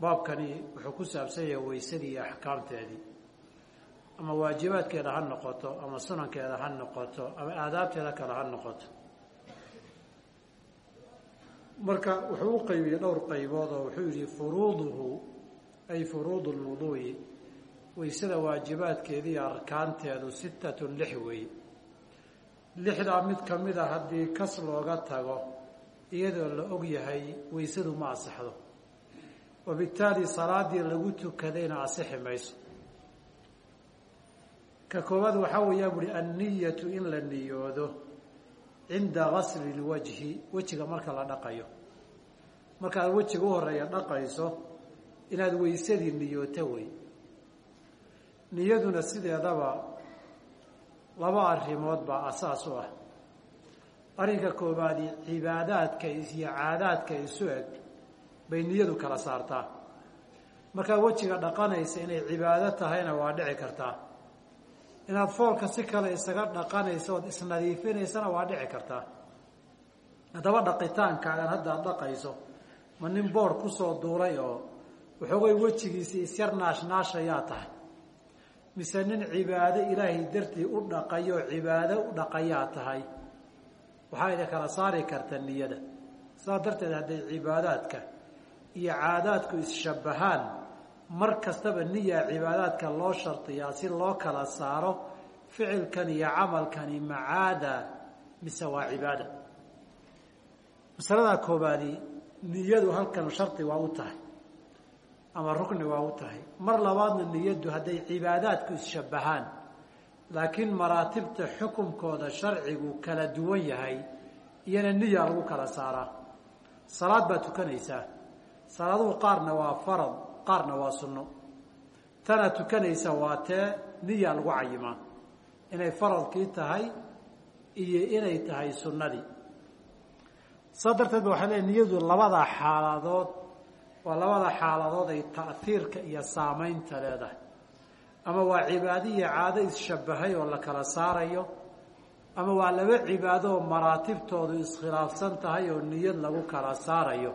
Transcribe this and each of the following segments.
baabkani wuxuu ku saabsan yahay weysadii iyo axkaamteedii. Ama waajibaadkeeda ha noqoto ama sunankeeda ha noqoto ama aadaabteeda kale ha noqoto. Marka wuxuu u qaybiyey dhowr qaybood oo wuxuu yihi furuuduhu ay furuudu lwuduu'i weysada waajibaadkeeda iyo arkaanteedu sittatun lix weeye lixdaa mid ka mid a haddii kas looga tago iyadoo la og yahay weysadu ma asaxdo wabittaali salaadii lagu tukadayna asixi mayso ka koowaad waxaa weeyaa buhi anniyatu in la niyoodo cinda gasli wejiga marka la dhaqayo. Markaad wejiga u horreeya dhaqayso inaad weysadii niyooto wey. Niyaduna sideedaba laba arrimood baa asaas u ah. Arrinka koowaadi cibaadaadka iyo caadaadka isu eg bay niyadu kala saartaa. Markaad wejiga dhaqanaysa inay cibaado tahayna waa dhici kartaa. Inaad foolka si kale isaga dhaqanayso ood isnadiifinaysana waa dhici kartaa. Haddaba dhaqitaankaagan haddaad dhaqayso ma nin boor ku soo duulay oo waxoogay wejigiisii isyar naashnaashayaa tahay. Mise nin cibaado ilaahay dartii u dhaqayo oo cibaado u dhaqayaa tahay. Waxaa idin kala saari karta niyada. Saas darteed hadday cibaadaadka iyo caadaadku isshabbahaan mar kastaba niyaa cibaadaadka loo shardiyaa si loo kala saaro ficilkan iyo camalkani macaada mise waa cibaada. Masaladaa koobaadi niyadu halkan shardi waa u tahay ama rukni waa u tahay. Mar labaadna niyaddu hadday cibaadaadku isshabbahaan laakiin maraatibta xukumkooda sharcigu kala duwan yahay iyana niyaa lagu kala saaraa. Salaad baad tukanaysaa salaaduhu qaarna waa farad qaarna waa sunno. Tanaad tukanaysa waa tee niyaa lagu cayimaa. Inay faradkii tahay iyo inay tahay sunnadii. Saa darteed ba waxay leey niyadu labada xaaladood waa labada xaaladood ay ta'hiirka iyo saamaynta leedahay. Ama waa cibaado iyo caado isshabbahay oo la kala saarayo ama waa laba cibaado oo maraatibtoodu iskhilaafsan tahay oo niyad lagu kala saarayo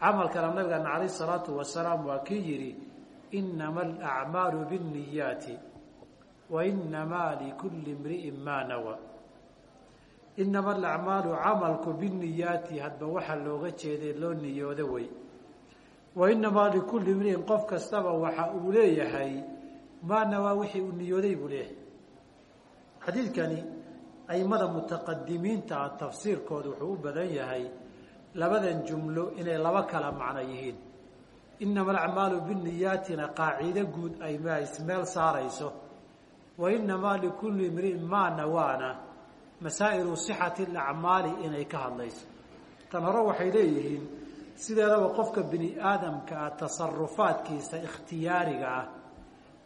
camalkana nabigeena calayh isalaatu wasalaam waa kii yidhi inama alacmaalu binniyaati wa likulli imri'in maa nawa. Inama alacmaalu camalku binniyaati hadba waxaa looga jeeday loo niyoodo wey wa inamaa likulli imri'in qof kastaba waxa uu leeyahay maa nawaa wixii uu niyooday buu leeyahay. Xadiidkani aimada mutaqadimiinta ah tafsiirkooda wuxuu u badan yahay labadan jumlo inay laba kala macno yihiin. Inama alacmaalu biniyaatina qaacido guud ay meel saarayso. Wa inamaa likulli imri'in maa nawaana masaa'ilu sixati alacmaali inay ka hadlayso. Tan hore waxay leeyihiin sideedaba qofka bini aadamka ah tasarufaadkiisa ikhtiyaariga ah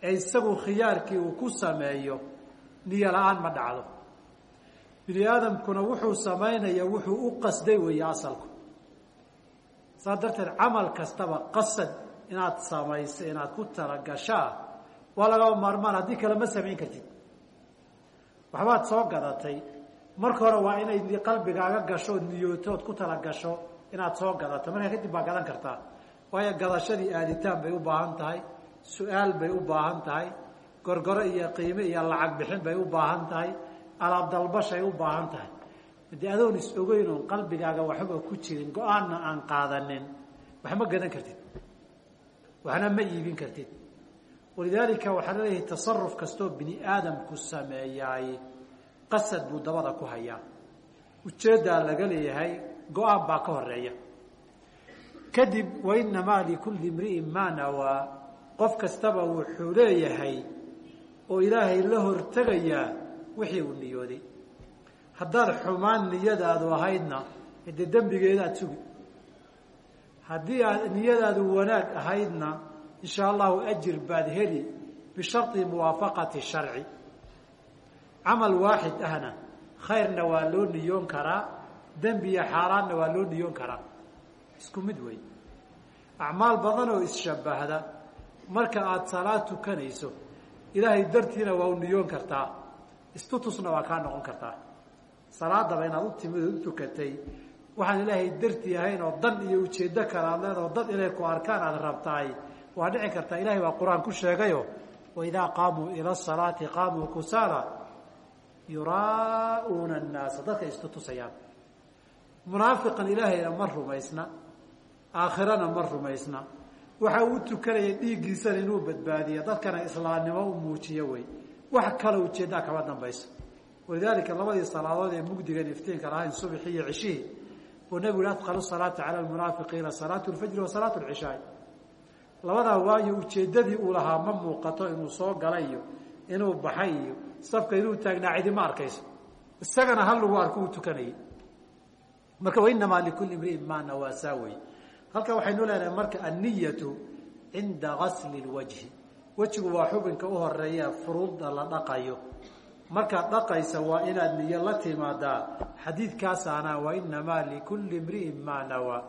ee isagu khiyaarkii uu ku sameeyo niyo la'aan ma dhacdo. Bini aadamkuna wuxuu samaynaya wuxuu u qasday weeye asalku saas darteed camal kastaba qasad inaad samayso inaad ku talagashaa waa lagaba maarmaan haddii kale ma samayn kartid. Waxbaad soo gadatay. Marka hore waa inay qalbigaaga gasho ood niyootood ku talagasho inaad soo gadato markaa kadib baa gadan kartaa. Waayo gadashadii aaditaan bay u baahan tahay su'aal bay u baahan tahay gorgoro iyo qiime iyo lacag bixin bay u baahan tahay alaab dalbashay u baahan tahay haddii adoon is ogeyn qalbigaaga waxba ku jirin go'aanna aan qaadanin wax ma gadan kartid. Waxna ma iibin kartid. Walidaalika waxaa la leeyahay tasaruf kastoo bini aadamku sameeyaay qasad buu dabada ku hayaa. Ujeeddaa laga leeyahay go'aan baa ka horreeya kadib wainamaa likulli imri'in maa nawaa qof kastaba wuxuu leeyahay oo ilaahay la hortegayaa wixii uu niyooday haddaad xumaan niyadaadu ahaydna dee dembigeedaad sugi haddii aad niyadaadu wanaag ahaydna insha allahu ajir baad heli bishardi muwaafaqati sharci. Camal waaxid ahna khayrna waa loo niyoon karaa dembiya xaaraanna waa loo niyoon karaa. Isku mid wey. Acmaal badan oo isshabbahda marka aada salaad tukanayso ilaahay dartiina waa u niyoon kartaa. Istutusna waa kaa noqon kartaa salaadaba inaad u timid u tukatay. Waxaan ilaahay dartii ahayn oo dan iyo ujeeddo kale aad dad inay ku arkaan aada rabtaay. Waa dhici kartaa ilahay baa qur'aan ku sheegayo waidaa qaamuu ila asalaati qaamuu kusaala yuraa'uuna annaasa. Dadka istutusayaan munaafiqan ilaahayna ma rumaysna aakhirana ma rumaysna. Waxa uu tukanaya dhiiggiisana inuu badbaadiyo dadkana islaamnimo u muujiyo wey wax kale ujeeddaa kama dambayso walidaalika labadii salaadood ee mugdigan iftiinka lahayn subxi iyo cishihii uu nebigu yihi adqalu salaati cala almunaafiqiina salaatu lfajri wa salaatu lcishaai labadaa waayo ujeeddadii uu lahaa ma muuqato inuu soo galay iyo inuu baxay iyo safka inuu taagnaa cidi ma arkayso. Isagana hal lagu arko uu tukanayay. Marka wainamaa likulli imriin maa nawaasaa wey halka waxaynu leenahay marka anniyatu cinda markaad dhaqaysa waa inaad niyo la timaadaa. Xadiidkaasaana wainamaa likulli imri'in maa nawaa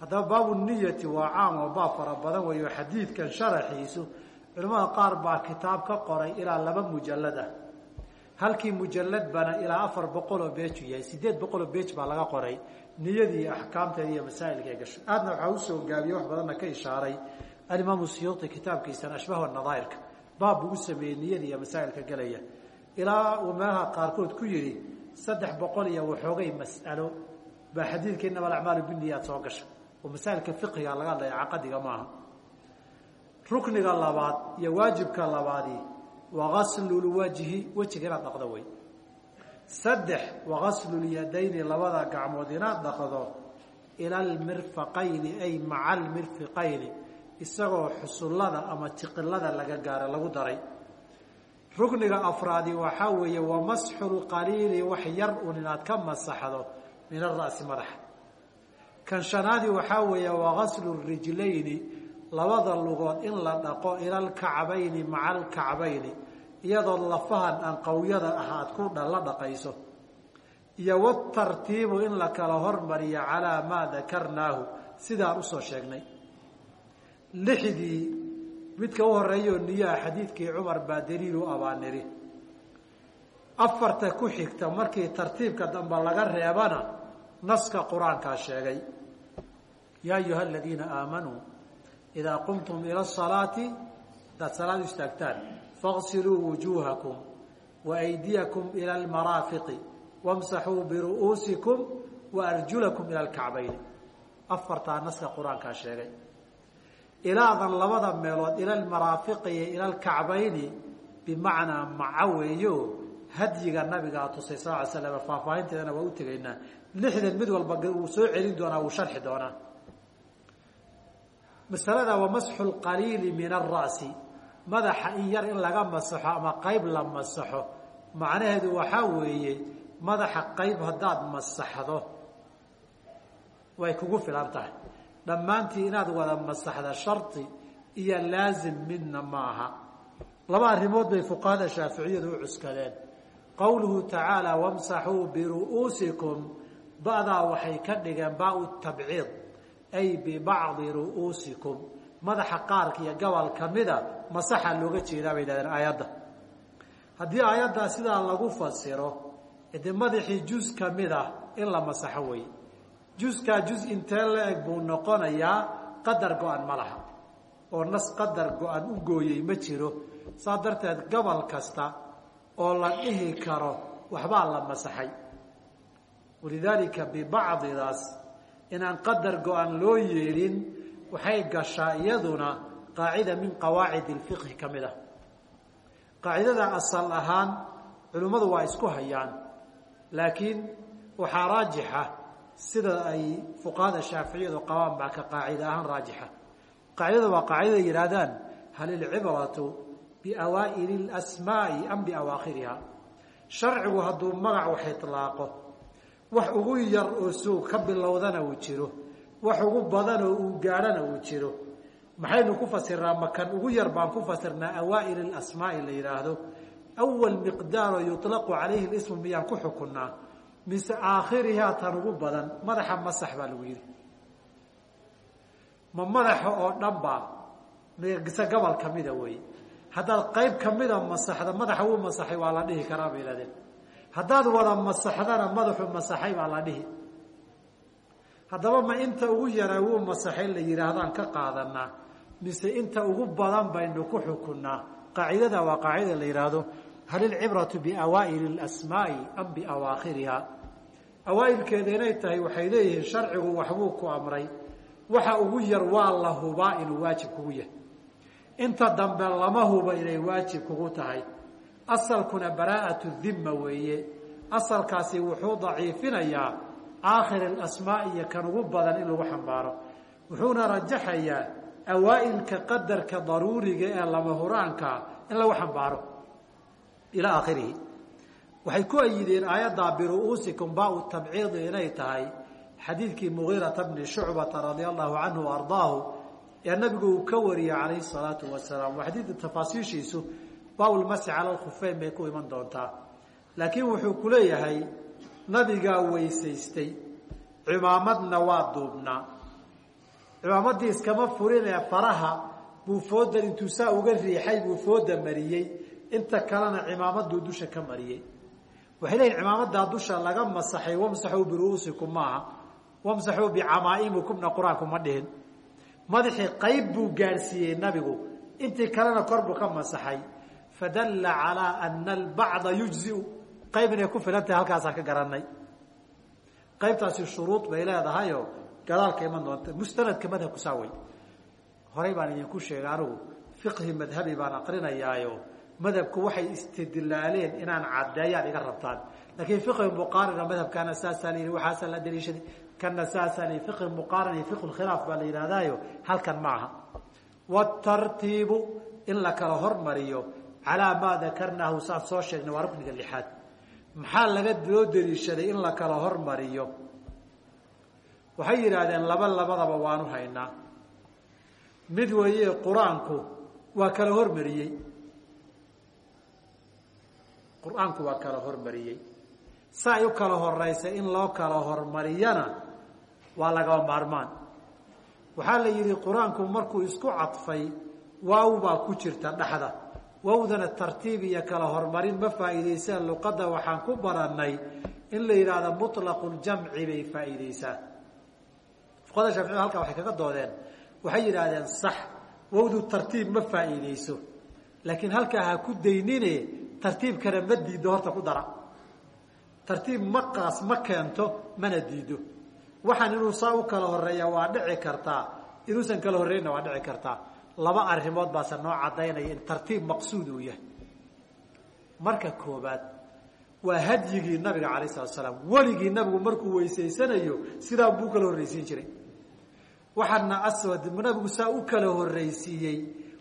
haddaba baabu niyati waa caam oo baab fara badan weeyo xadiidkan sharaxiisu. Culimmada qaar baa kitaab ka qoray ilaa laba mujalad ah. Halkii mujalad bana ilaa afar boqoloo beeju yahay sideed boqoloo beej baa laga qoray. Niyadii axkaamteeda iyo masaa'ilka ay gasho. Aadna waxaa u soo gaabiyey wax badanna ka ishaaray alimaamu siyuuti kitaabkiisan ashbaah nadaa'irka. Baab buu u sameeyey niyada iyo masaa'ilka gelaya ilaa uu meelaha qaarkood ku yidhi saddex boqol iyo waxoogay mas'alo. Baa xadiidka inama alacmaalu biniyaad soo gasha oo masaa'ilka fiqiga laga hadlaya caqadiga maaha rukniga labaad iyo waajibka labaadii wagaslulwajhi wejiga inaad dhaqdo wey saddex wagasllyadayni labada gacmood inaad dhaqdo ila almirfaqayni ay maca almirfiqayni isagoo xusullada ama tiqilada laga gaara lagu daray rukniga afraadi waxaa weeye wamasxu lqaliili wax yar un inaad ka masaxdo min ara'si madaxa kan shanaadi waxaa weeye wagaslu rijlayni labada lugood in la dhaqo ila alkacbayni maca alkacbayni iyadoo lafahan aan qawyada ah aad ku la dhaqayso. Iyo watartiibu in la kala hormariyo calaa maa dakarnaahu sidaan u soo sheegnay. Lixdii midka u horeeyo niyaha xadiidkii cumar baa daliil u abaaniri afarta ku xigta markii tartiibka dambe laga reebana naska qur'aankaa sheegay yaa ayuha aladiina aamanuu idaa qumtum ila asalaati hadaad salaad istaagtaan faqsiluu wujuuhakum waaydiyakum ila almaraafiqi wamsaxuu biru'uusikum waarjulakum ila alkacbayni. Afartaa naska qur'aankaa sheegay ilaadan labada meelood ila almaraafiqi iyo ila alkacbayni bimacnaa maca weeyo hadyiga nabigaa tusay sal ly slam faahfaahinteedana waa u tegaynaa. Lixdan mid walba wuu soo celin doonaa wuu sharxi doonaa. Masalada waa masxu lqaliili min ara'si madaxa in yar in laga masaxo ama qayb la masaxo macnaheedu waxaa weeye madaxa qayb haddaad masaxdo way kugu filan tahay dhammaantii inaad wada masaxda shardi iyo laazim midna maaha laba arrimood bay fuqahada shaaficiyadu u cuskadeen qowluhu tacaala wamsaxuu biru'uusikum. Ba'daa waxay ka dhigeen baa tabciid ay bibacdi ru'uusikum. Madaxa qaarka iyo gobol kamida masaxa looga jeedaa bay yidhahdeen aayadda. Haddii aayaddaa sidaa lagu fasiro dee madaxii juz ka mid ah in la masaxo wey juskaa juz intee la eg buu noqonayaa qadar go-an ma laha oo nas qadar go-an u gooyey ma jiro. Saa darteed gobol kasta oo la dhihi karo waxbaa la masaxay. Walidaalika bibacdidaas inaan qadar go-an loo yeelin waxay gashaa iyaduna qaacida min qawaacid اlfiqhi ka mid ah. Qaacidada asal ahaan culimmadu waa isku hayaan laakiin waxaa raajixa sida ay fuqahada shaaficiyadu qabaan baa ka qaacida ahaan raajixa qaacidada waa qaacidada yidhaahdaan hal ilcibratu biawaa'ili اlasmaa'i am biawaakhiriha sharcigu hadduu magac wax iطlaaqo wax ugu yar oo suug ka bilowdana uu jiro wax ugu badanoo uu gaadhana uu jiro maxaynu ku fasirnaa makan ugu yar baan ku fasirnaa awaa'il اlasmaa'i la yidhaahdo awal miqdaaroo yuطlaqu calayhi اlismu miyaan ku xukunnaa Mise aakhirihaa tan ugu badan madaxa masax baa lagu yidhi. Ma madaxa oo dhan baa mise gobol kamida wey haddaad qayb kamida masaxda madaxa wuu masaxay waa la dhihi karaa bay yihahdeen haddaad wada masaxdana madaxu masaxay baa la dhihi. Haddaba ma inta ugu yaraa wuu masaxay la yidhaahdaan ka qaadanaa. Mise inta ugu badan baynu ku xukunnaa. Qaacidada waa qaacida la yidhaahdo hal ilcibratu biawaa'ili اlasmaa'i am biawaakhiriha. Awaa'ilkeeda inay tahay waxay leeyihiin sharcigu waxbuu ku amray. Waxa ugu yar waa la hubaa inuu waajib kugu yahay. Inta dambe lama huba inay waajib kugu tahay. Asalkuna baraa'atu dhimma weeye. Asalkaasi wuxuu daciifinayaa aakhir alasmaa iyo kan ugu badan in lagu xambaaro. Wuxuuna rajaxayaa awaa'ilka qadarka daruuriga ee lama huraankaa in lagu xambaaro ilaa aakhirihi waxay ku ayideen aayaddaa biru'uusikum baa-u inay tahay. Xadiidkii mugiirata bni shucbata radia allahu canhu wa ardaahu ee nabigu uu ka wariyey calayhi salaatu wasalaam. Xadiidka tafaasiishiisu baaulmasi cala alkhufeyn bay ku iman doontaa. Laakiin wuxuu ku leeyahay nabigaa weysaystay cimaamadna waa duubnaa cimaamaddii iskama furin ee faraha buu foodan intuu saa uga riixay buu fooda mariyey inta kalena cimaamaduu dusha ka mariyey. Waxay leeyihiin cimaamadaa dusha laga masaxay wamsaxuu biru'uusikum maaha wamsaxuu bicamaaimikumna qur'aanku ma dhihin. Madaxii qayb buu gaadhsiiyey nabigu intii kalena kor ka masaxay. Fadalla calaa ana albacda yujziu qayb inay ku filan tahay halkaasaan ka garanay qaybtaasi shuruud bay leedahayoo gadaalka iman doonta mustanadka madhabku saa wey horay baan idinku sheegay anigu fiqhi madhabi baan aqrinayaayo madhabku waxay istidlaaleen inaan caddeeyaan iga rabtaan. Laakiin fiqhi muqaarina madhabkaana saasaa la yidhi waxaasaa la daliishaday kana saasaa la yidhi fiqhi muqaarin iyo fiqhu khilaaf baa la yidhahdaayo halkan ma aha. Waatartiibu in la kala hormariyo calaa maa dakarnaahu saan soo sheegnay waa rukniga lixaad. Maxaa laga loo daliishaday in la kala hormariyo? Waxay yidhaahdeen laba labadaba waanu haynaa. Mid weeye qur'aanku waa kala hormariyey qur'aanku waa kala hormariyey. Sa ay u kala horeysay in loo kala hormariyana waa lagaba maarmaan. Waxaa la yidhi qur'aanku markuu isku cadfay waaw baa ku jirta dhexda. Wawdana tartiib iyo kala horumarin ma faa'iidaysaa. Luqadda waxaan ku barannay in la yidhaahdo muطlaqu ljamci bay faa'iidaysaa. Fuqada shaaficida halkaa waxay kaga doodeen waxay yidhaahdeen sax wawdu tartiib ma faa'iidayso. Laakiin halkaa ha ku daynine tartiibkana ma diiddo horta ku dara. Tartiib ma qaas ma keento mana diido waxaan inuu saa u kala horreeya waa dhici kartaa. Inuusan kala horreynna waa dhici kartaa. Laba arrimood baase noo caddaynaya in tartiib maqsuud uu yahay. Marka koobaad waa hadyigii nabiga calayh salatu salaam weligii nabigu markuu weysaysanayo sidaa buu kala horreysiin jiray. Waxaana aswad nabigu saa u kala horreysiiyey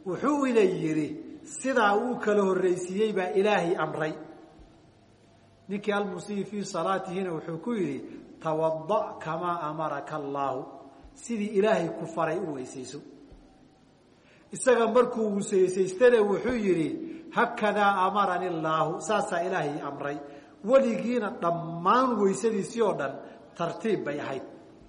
wuxuu ina yidhi sidaa uu kala horreysiiyey baa ilaahay amray. Ninkii almusii fii salaatihina wuxuu ku yidhi tawada kamaa amaraka allaahu. Sidii ilaahay ku faray u weysayso. Isaga markuu weysaystana wuxuu yidhi hakadaa amarani illaahu saasaa ilaahay amray. Weligiina dhammaan weysadiisii oo dhan tartiib bay ahayd.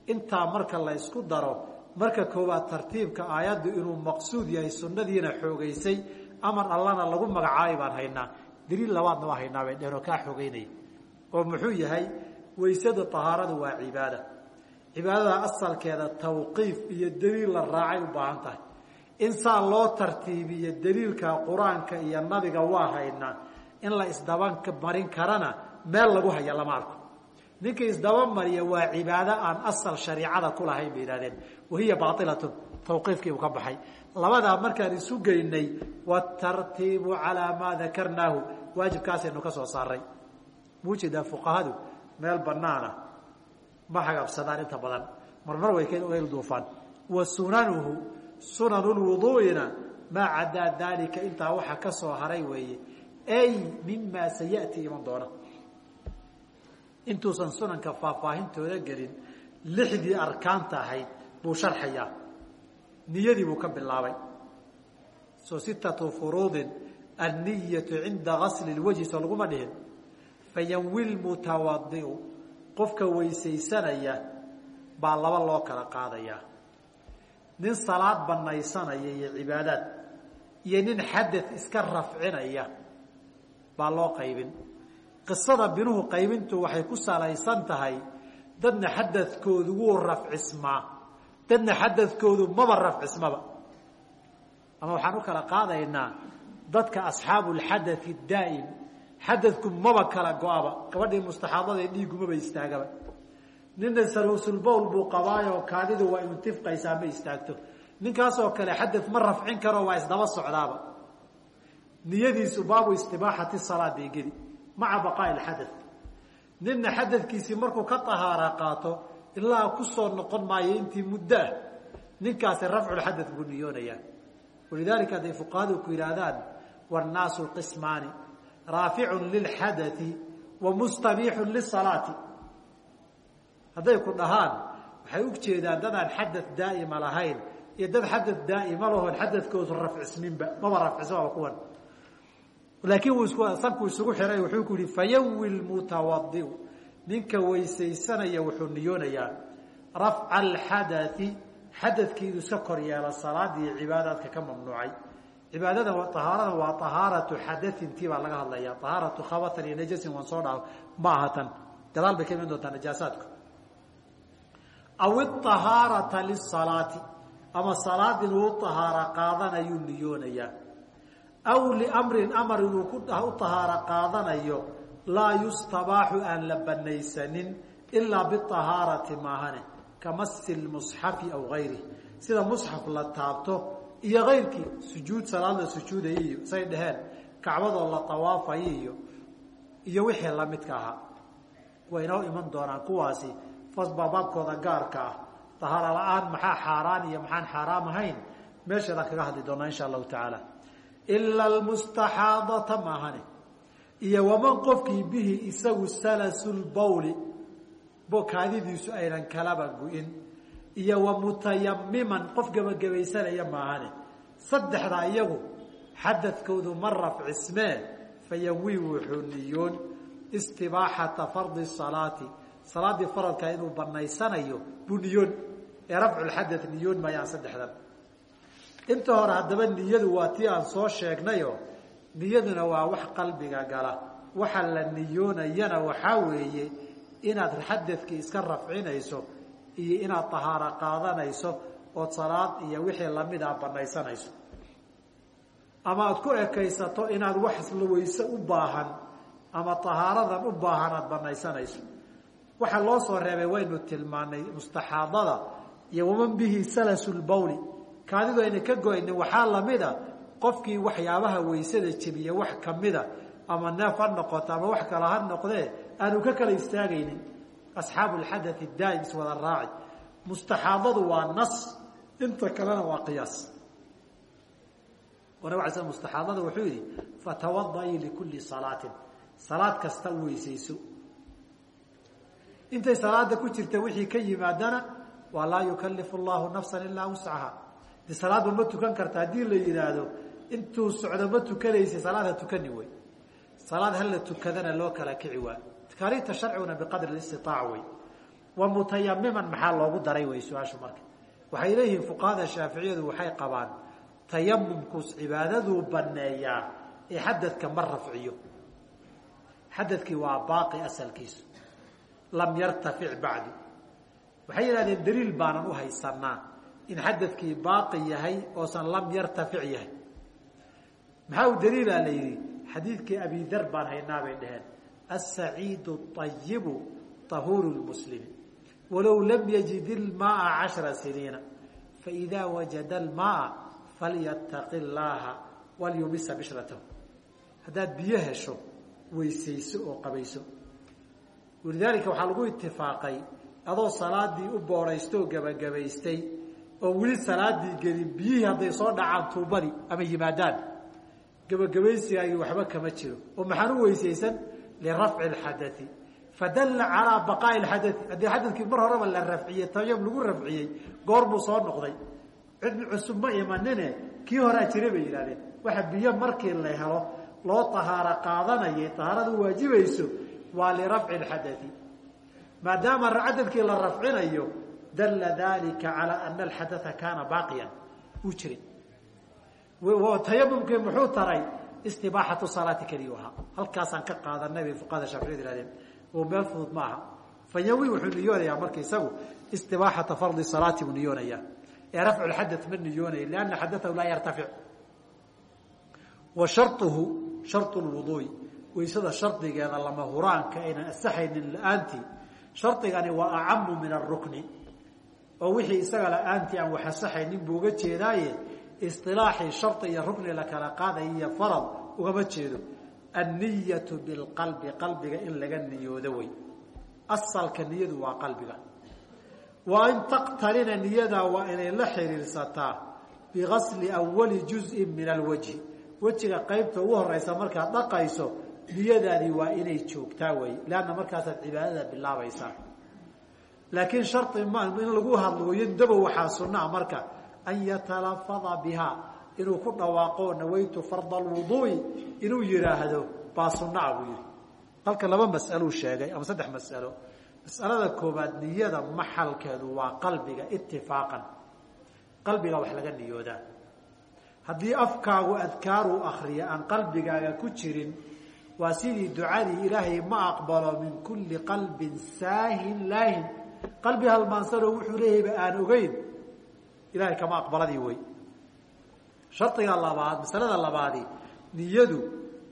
Intaa marka la ysku daro marka koowaad tartiibka aayaddu inuu maqsuud yahay sunnadiina xoogaysay amar allana lagu magacaabay baan haynaa. Daliil labaadna waa haynaa bay dheheen oo kaa xoogeynaya oo muxuu yahay weysada tahaaradu waa cibaada. Cibaadada asalkeeda tawqiif iyo daliil la raacay u baahan tahay. In saa loo tartiibiyo daliilka qur'aanka iyo nabiga waa haynaa. In la isdaban marin karana meel lagu haya lama arko. Ninkii isdaba mariya waa cibaado aan asal shariicada ku lahayn bay yidhahdeen wahiya baailatun tawqiifkiibuu ka baxay labadaa markaan isu geynay watartiibu calaa maa dakarnaahu. Waajibkaasaynu ka soo saaray. Muujeedaa fuqahadu meel banaana ma hagabsadaan inta badan. Marmar way duufaan. Wa sunanuhu sunanu lwuduu'ina maa cadaa daalika intaa waxa ka soo haray weeye ay mimaa sayati iman doona. Intuusan sunanka faahfaahintooda gelin lixdii arkaanta ahayd buu sharxayaa niyadii buu ka bilaabay. Soo sitatu furuudin anniyatu cinda gasli lwajhi soo laguma dhihin. Fayanwi lmutawadiu qofka weysaysanaya baa laba loo kala qaadayaa nin salaad banaysanaya iyo cibaadaad iyo nin xadad iska rafcinaya baa loo qaybin. Qisada binuhu qaybintu waxay ku salaysan tahay dadna xadadkoodu wuu rafcismaa dadna xadadkoodu maba rafcismaba. Ama waxaan u kala qaadaynaa dadka asxaabu lxadai daa'im xadadku maba kala go-aba gabadhii mustaxaadada dhiigumaba istaagaba. Nina salusulbowl buu qabaayoo kaadidu waa intifqaysaa ma istaagto. Ninkaasoo kale xadad ma rafcin karo waa isdaba socdaaba. Niyadiisu baabu istibaaxati salaad bay geli maca baqaa'i xadad. Nina xadadkiisii markuu ka tahaara qaato ilaa ku soo noqon maayo intii muddo ah ninkaasi rafculxadad buu niyoonayaa walidaalika hadday fuqahadu ku yidhaahdaan wannaasu qismaani raaficun lilxadai wa mustabiixun lisalaati hadday ku dhahaan waxay u jeedaan dadaan xadad daa'ima lahayn iyo dad xadad daa'ima lahoon xadadkoodu rafcisminba maba rafcismaba kuwan. Laakiin sanku isugu xiray wuxuu ku yihi fayawi lmutawadiu ninka weysaysanaya wuxuu niyoonayaa rafca alxadai xadadkii inuu iska kor yeelo salaadii cibaadaadka ka mamnuucay. Cibaadada ahaaradan waa ahaaratu xadaintii baa laga hadlaya ahaaratu khabatan iyo najasin waan soo dhaa ma aha tan. Gadaal bay ka iman doontaa najaasaadku. Aw iطahaarata lisalaati ama salaad inuu u ahaaro qaadanayuu niyoonayaa. Aw liamrin amar inuu u tahaaro qaadanayo laa yustabaaxu aan la banaysanin ilaa biahaarati maahane ka masi lmusxafi aw gayrih sida musxaf la taabto iyo kayrkii sujuud salaad la sujuudaya iyo say dhaheen kacbadoo la tawaafaya iyo iyo wixii lamidka ahaa. Way inoo iman doonaan kuwaasi fasbabaabkooda gaarka ah. Tahaara la'aan maxaa xaaraan iyo maxaan xaaraam ahayn? Meesheedaan kaga hadli doonaa insha allahu tacaala. Ila almustaxaadata maahane iyo waman qofkii bihi isagu salasulbawli kaadidiisu aynan kalaba gu-in iyo wa mutayamiman qof gebagabaysanaya maahane. Saddexdaa iyagu xadadkoodu ma rafcismee fayawi wuxuu niyoon istibaaxata fardi salaati. Salaaddii faradka inuu banaysanayo buu niyoon. Ee rafculxadad niyoon maayaan saddexdan. Inta hore haddaba niyadu waa tii aan soo sheegnayo niyaduna waa wax qalbiga gala. Waxa la niyoonayana waxaa weeye inaad xadadkii iska rafcinayso iyo inaad tahaaro qaadanayso ood salaad iyo wixii la mid a banaysanayso. Ama aad ku ekaysato inaad wax weyse u baahan ama tahaaradan u baahan aad banaysanayso. Waxa loo soo reebay waynu tilmaanay mustaxaadada iyo waman bihi salasulbawli kaadidu ayna ka go'aynin waxaa lamida qofkii waxyaabaha weysada jebiya wax kamida ama neef ha noqoto ama wax kala ha noqdee aanu ka kala istaagaynin. Asxaabu lxadai daa'im iswada raaci. Mustaxaadadu waa nas inta kalena waa qiyaas. Mustaxaadada wuxuu yihi fatawadaii likulli salaatin. Salaad kasta u weysayso. Intay salaada ku jirta wixii ka yimaadana waa laa yukalifu llahu nafsan ilaa wuscaha de salaadba ma tukan karta haddii la yihaahdo intuu socdo ma tukanaysa salaad ha tukani wey salaad hala tukadana loo kala kici waa. Takaaliifta sharciguna biqadri istitaac wey wa mutayamiman maxaa loogu daray wey su'aashu marka. Waxay leeyihiin fuqahada shaaficiyadu waxay qabaan tayamumkus cibaadaduu baneeyaa ee xadadka ma rafciyo. Xadadkii waa baaqi asalkiisu lam yartafic bacdu waxay yidhahdeen daliil baanan u haysanaa in xadadkii baaqi yahay oosan lam yartafic yahay maxaa u daliilaa la yidhi? Xadiidkii abidar baan haynaa bay dhaheen. Asaciidu ayibu tahuuru lmuslimi walow lam yajid ilmaaa cashra siniina faidaa wajada almaaa falyataqi llaaha walyumisa bishratahu. Haddaad biyo hesho weysayso oo qabayso. Walidaalika waxaa lagu itifaaqay adoo salaadii u boodhaystoo gebagabaystay oo weli salaadii gelin biyihii hadday soo dhacaan tuubadii ama yimaadaan gabagabaysigaagii waxba kama jiro. oo maxaan u weysaysan lirafci اxadai fadalla calaa baqaa'i xadai haddii xadadkii mar horeba la rafciyey tayom lagu rafciyey goor buu soo noqday. Cid cusub ma imanine kii horaa jira bay yidhahdeen waxa biyo markii la helo loo tahaaro qaadanayay tahaaradu waajibayso waa lirafci اxadai maadaama xadadkii la rafcinayo dalla dalika calaa ana alxadaa kaana baaqiyan. Uu jiray tayamumkii muxuu taray? Istibaaxatu salaati keliyu ahaa halkaasaan ka qaadanay bay fuqahada shaaficiyadu yihahdeen oo meel fudud ma aha. Fayawi wuxuu niyoonayaa marka isagu istibaaxata fardi salaati buu niyoonayaa. Ee rafcu lxadath ma niyoonaya lianna xadatahu laa yartafic. Wa sharuhu sharu lwuduui waysada shardigeeda lama huraanka aynan asaxaynin la'aantii shardigani waa acamu min arukni oo wixii isaga la'aantii aan wax asaxaynin buu uga jeedaaye isilaaxii shari iyo rukni la kala qaadaya iyo farad ugama jeedo. Anniyatu bilqalbi qalbiga in laga niyoodo wey. Asalka niyadu waa qalbiga. Wa an taqtarina niyadaa waa inay la xiriirsataa bigasli awali juzin min alwajhi. Wejiga qaybta ugu horeysa markaad dhaqayso niyadaadii waa inay joogtaa wey leanna markaasaad cibaadada bilaabaysaa. Laakiin shari ma in lagu hadlooyo dabo waxaa sunaa marka an yatalafada biha inuu ku dhawaaqo nawaytu farda alwuduui inuu yidhaahdo baa sunaa buu yihi halka laba mas'aluu sheegay ama saddex mas'alo. Mas'alada koobaad niyada maxalkeedu waa qalbiga itifaaqan qalbiga wax laga niyoodaa. Haddii afkaagu adkaaruu akriya aan qalbigaaga ku jirin waa sidii ducadii ilaahay ma aqbalo min kulli qalbin saahin laahin. Qalbi halmaansanoo wuxuu leeyahayba aan ogeyn ilahay kama aqbaladii wey shardiga labaad masalada labaadi niyadu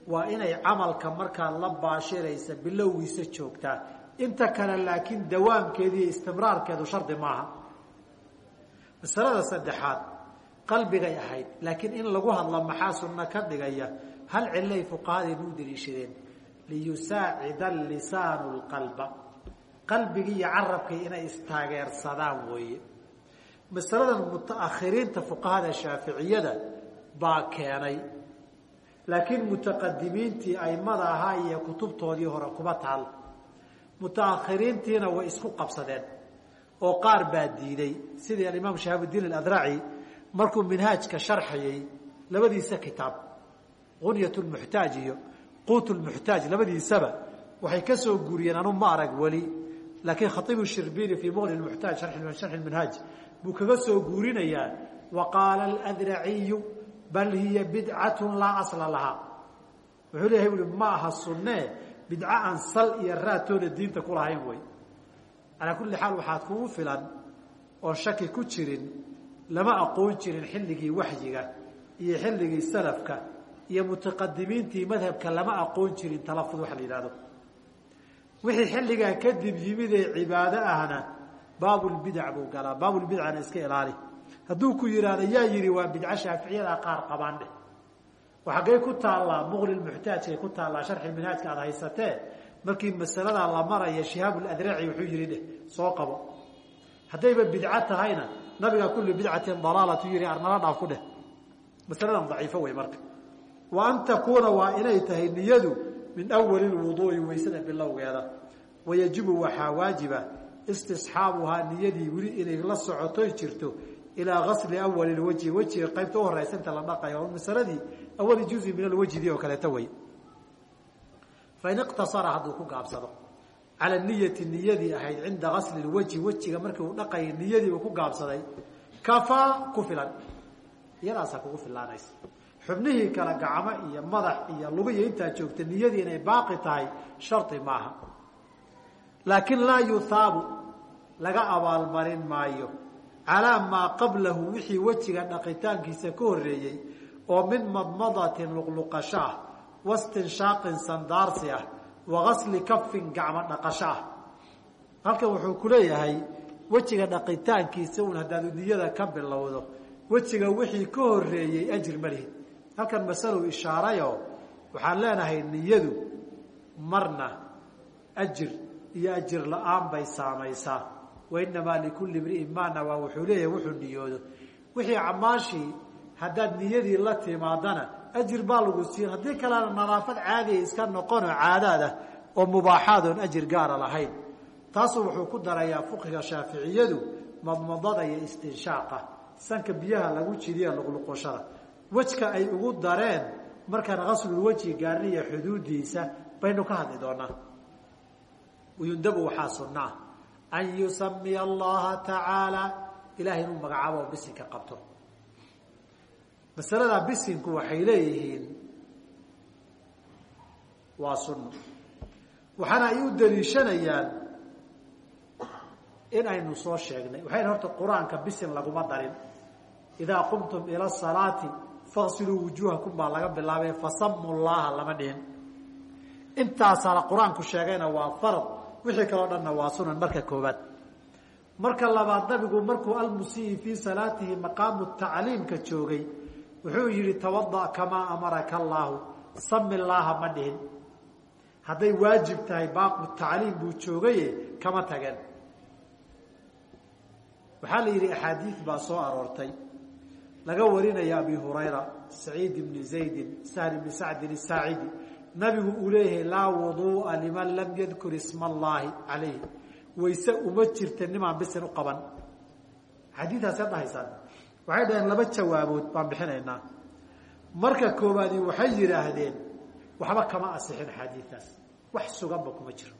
waa inay camalka markaad la baashiraysa bilowgiisa joogtaa inta kale laakiin dawaamkeedu iyo istimraarkeedu shardi maaha. Masalada saddexaad qalbigay ahayd laakiin in lagu hadlo maxaa sunno ka dhigaya? Hal cilay fuqahadeenu u daliishadeen liyusaacida lisaanu lqalba qalbigii iyo carabkii inay istaageersadaan weeye masaladan mutaakhiriinta fuqahada shaaficiyada baa keenay. Laakiin mutaqadimiintii aimada ahaa iyo kutubtoodii hore kuma taal. Mutaakhiriintiina way isku qabsadeen oo qaar baa diiday sidii alimaam shahaabudiin aladraci markuu minhaajka sharxayay labadiisa kitaab gunyat lmuxtaaj iyo quut lmuxtaaj labadiisaba waxay ka soo guuriyeen anu ma arag weli. Laakiin khaiibu shirbini fii muqni muxtaaj sharxi minhaaj buu kaga soo guurinayaa wa qaala adraciyu bal hiya bidcatu laa asla lahaa wuxuu leeyahay ui ma aha sunnee bidco aan sal iyo raatoona diinta ku lahayn wey calaa kulli xaal waxaad kugu filan oon shaki ku jirin lama aqoon jirin xilligii waxyiga iyo xilligii salafka iyo mutaqadimiintii madhabka lama aqoon jirin talafud waxa la yidhahdo wixii xilligaa kadib yimid ee cibaado ahna baabulbidac buu galaa. Baabulbidcana iska ilaali. Hadduu ku yidhaahdo yaa yidhi waa bidco shaaficiyada qaar qabaan dheh. Waxagay ku taallaa muqni muxtaajkay ku taallaa sharxi minhaajka aad haysatee markii masaladaa la maraya shihaabuadraci wuxuu yihi dheh soo qabo. Haddayba bidco tahayna nabiga kulli bidcatin dalaalatu yihi arnala dhaaf ku dheh. Masaladan daciifo wey marka. Wa an takuuna waa inay tahay niyadu min awali lwuduui waysada bilowgeeda. Wayajibu waxaa waajiba istisxaabuhaa niyadii weli inay la socotoy jirto ilaa gasli awali lwajhi wejiga qaybta u horeysa inta la dhaqayo masaladii awali juzi min alwajhidii oo kaleeto wey fain iqtasara hadduu ku gaabsado cala niyati niyadii ahayd cinda gasli lwajhi wejiga markii uu dhaqayay niyadii uu ku gaabsaday kafaa ku filan. Iyadaasaa kugu filaanaysa xubnihii kale gacmo iyo madax iyo lugiyo intaa joogta niyadii inay baaqi tahay shardi maaha laakiin laa yuhaabu laga abaalmarin maayo. Calaa maa qablahu wixii wejiga dhaqitaankiisa ka horreeyey oo min madmadatin luqluqasho ah wastinshaaqin sandaarsi ah wa kafin gacmo dhaqasho ah. Halkan wuxuu ku leeyahay wejiga dhaqitaankiisa un haddaad niyada ka bilowdo wejiga wixii ka horreeyey ajir ma lihid halkan masalow ishaarayo waxaan leenahay niyadu marna ajir iyo ajir la'aan bay saamaysaa. Wainamaa likulli imri'in maa nawaa wuxuu leeyahay wuxuu niyoodo. Wixii camaashii haddaad niyadii la timaadana ajir baa lagu siin haddii kalena nadaafad caadiya iska noqonoo caadaad oo mubaaxaad oon ajir gaara lahayn. Taasuu wuxuu ku darayaa fuqiga shaaficiyadu madmadada iyo istinshaaqa sanka biyaha lagu jidiya luqluqoshada. Wejka ay ugu dareen markaan qaslulwejhi gaarniya xuduudiisa baynu ka hadli doonaa yundabu waxaa sunnaa an yusamiya allaha tacaala ilahay inuu magacaabo oo bisinka qabto masaladaa bisinku waxay leeyihiin waa sunno waxaana ay u daliishanayaan in aynu soo sheegnay waxayna horta qur'aanka bisin laguma darin idaa qumtum ila salaati faqsiluu wujuuhakum baa laga bilaabay fasamu llaha lama dhihin intaasaa qur'aanku sheegayna waa farad wixii kaloo dhanna waa sunan marka koobaad marka labaad nabigu markuu almusii fii salaatihi maqaamu tacliimka joogay wuxuu yihi tawada kamaa amaraka allaahu sami llaaha ma dhihin. Hadday waajib tahay baaqu tacliim buu joogaye kama tageen waxaa la yidhi axaadiid baa soo aroortay. Laga warinaya abi hurayra saciid ibni zaydin sahl ibni sacdin isaacidi nabigu uu leeyahay laa wuduu'a liman lam yadkur isma allaahi calayhi wayse uma jirta nimaan bisin u qaban. Xadiidaasee dhahaysaan. Waxay dhaheen laba jawaabood baan bixinaynaa. Marka koobaadi waxay yidhaahdeen waxba kama asixin axaadiidaas wax suganba kuma jiro.